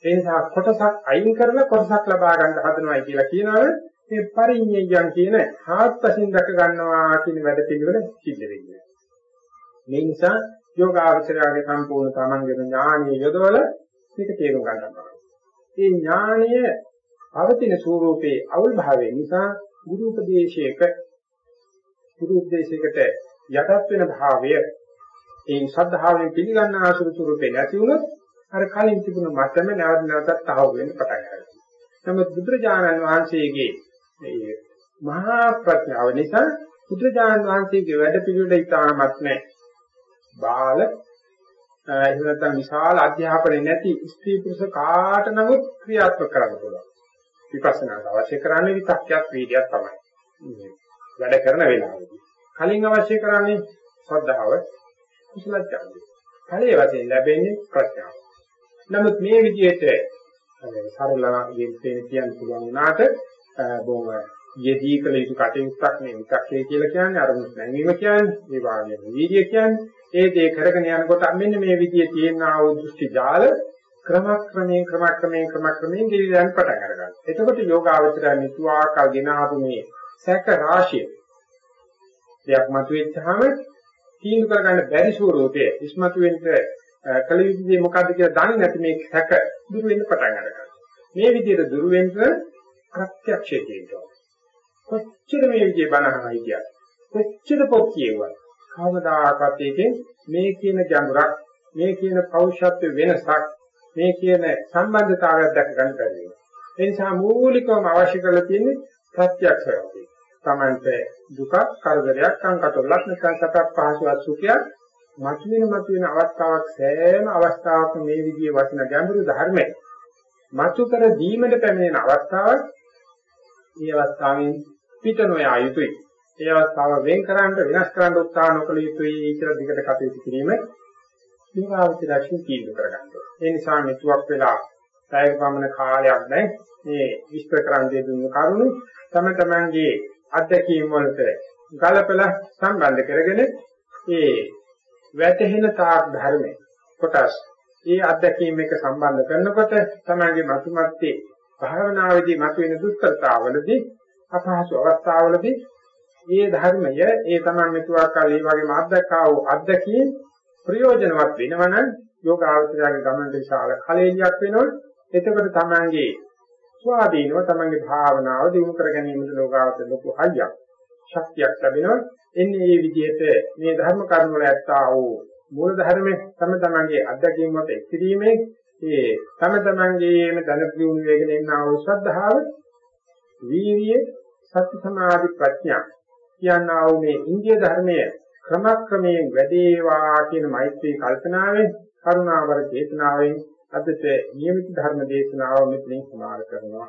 ඒ නිසා කොටසක් අයින් කරලා කොටසක් ලබා ගන්න හදනවායි කියලා කියනවනේ මේ පරිඤ්ඤයයන් කියන හාත්පසින් දැක ගන්නවා කියන වැඩ පිළිවෙල සිද්ධ වෙන්නේ. මේ නිසා යෝගාවචරයේ සම්පූර්ණ තමන්ගේ ඥානීය යොදවල මේක තේරුම් ගන්න පුළුවන්. මේ ඥානීය පවතින ස්වરૂපේ අවුල් භාවය නිසා ගුරු උපදේශයක ගුරු උපදේශයකට යටත් වෙන භාවය ඒ ශ්‍රද්ධාවෙන් පිළිගන්න ආසුරු ස්වરૂපේ නැති වුණොත් අර කලින් තිබුණ මතම නැවත නැවතත් තහවුරු වෙන්න පටන් ගන්නවා. නමුත් බුදුරජාණන් වහන්සේගේ මේ මහා ප්‍රඥාව නිසා බුදුරජාණන් වහන්සේගේ වැඩ පිළිවෙල ඉතාමත් නැහැ. බාල එහෙම නැත්නම් විශාල අධ්‍යාපනය නැති ස්ත්‍රී පුරුෂ කාට නමුත් ක්‍රියාත්මක කරන්න පුළුවන්. විපස්සනාට අවශ්‍ය කරන්නේ විතක්යක් වීර්යයක් තමයි. වැඩ කරන වෙලාවෙදී. කලින් අවශ්‍ය කරන්නේ ශ්‍රද්ධාව, කුසල ඡන්දය. ඵලයේ වශයෙන් ලැබෙන්නේ ප්‍රඥාව. නමුත් මේ විදිහට සරලව කියන්න පුළුවන් වුණාට බොහොම යෙදී කළ යුතු කටයුත්තක් මේ විතක්කේ කියලා කියන්නේ අරමුණු නැංවීම කියන්නේ ඒ වාගේම වීර්ය කියන්නේ ඒ දේ කරගෙන යනකොට මෙන්න මේ විදිහේ තියෙන ආ වූ දෘෂ්ටි ජාල ක්‍රමක්‍රමයෙන් ක්‍රමක්‍රමයෙන් ක්‍රමක්‍රමයෙන් ගෙවිලා යන පටන් අරගන්නවා. එතකොට යෝගාවචරය නිතුආකල් ගෙන ආපු මේ සැක රාශිය දෙයක් මතුවෙච්චාම තීන්දුව කරගන්න බැරි ස්වරූපයේ ඉස්මතු වෙන්න කල යුත්තේ මොකද්ද කියලා දන්නේ නැති මේ සැක දුරු වෙන්න පටන් අරගන්නවා. මේ විදිහට දුරු වෙන්න ප්‍රත්‍යක්ෂය කියනවා. කොච්චර මේ විදිහේ බණහමයි කියන්නේ. කොච්චර පොත් කියුවා. කවදාකවත් එකෙන් මේ කියන ගැඹුරක් මේ කියන පෞෂත්ව වෙනසක් මේ කියන සම්බන්ධතාවයක් දැක ගන්න බැරි වෙනවා. ඒ නිසා මූලිකවම අවශ්‍ය කරලා තියෙන්නේ ප්‍රත්‍යක්ෂය. තමන්ට දුක, කරදරයක්, සංකතොල්ලක් නැත්නම් සතක් පහසුවක් සුඛයක් මතුවෙන මතුවෙන අවස්ථාවක් සෑම අවස්ථාවකම මේ විදිහේ වටින ගැඹුරු ධර්මයි. මතු කර දීමට පැමිණෙන අවස්ථාවක් මේ අවස්ථාවෙන් පිට නොයා යුතුයි. ඒ අවස්ථාව වෙන් කරන්න වෙනස් කරන්න උත්සාහ නොකළ යුතුයි කියලා දිගට කටයුතු කිරීම දීවාවිත දර්ශන තීන්දුව කරගන්නවා. ඒ නිසා මෙතුවක් වෙලා පැයක පමණ කාලයක් දැන් මේ විස්තර කරන්න දෙදුණු කරුණු තම තමන්ගේ අත්දැකීම් වලට ගලපලා සම්බන්ධ කරගෙන ඒ වැටහෙන තාක් ධර්මයේ කොටස් ඒ අත්දැකීම් එක සම්බන්ධ කරනකොට තමන්ගේ මතුමත්තේ භාවනාවේදී මතුවෙන දුෂ්කරතාවලදී අපහසු අවස්ථාවලදී මේ ධර්මය ඒ තමන් මෙතුආකාර මේ වගේ මාද්දකා වූ අද්දකී ප්‍රයෝජනවත් වෙනවනම් යෝගාවචරයේ ගමන විශාල කලෙලියක් වෙනවා එතකොට තමන්ගේ ස්වාධීනව තමන්ගේ භාවනාව දිනු කර ගැනීමට යෝගාවචර ලොකු හයියක් ශක්තියක් ලැබෙනවා එන්නේ මේ විදිහට මේ ධර්ම කර්ම වල ඇත්තා වූ මූල ධර්මයේ තම තමන්ගේ අත්දැකීම් මත එක්කිරීමේ ඒ තම තමන්ගේම දැන දියුණු වේගෙන එන්නා වූ ශ්‍රද්ධාව වීර්යය සති සමාධි ප්‍රඥා කියනා වූ මේ ඉන්දිය ධර්මයේ ක්‍රමක්‍රමයෙන් වැඩේවා කියන මෛත්‍රී කල්පනාවෙන් කරුණාවර චේතනාවෙන් අදට නියමිත ධර්ම දේශනාව මෙතනින් සමාර කරනවා.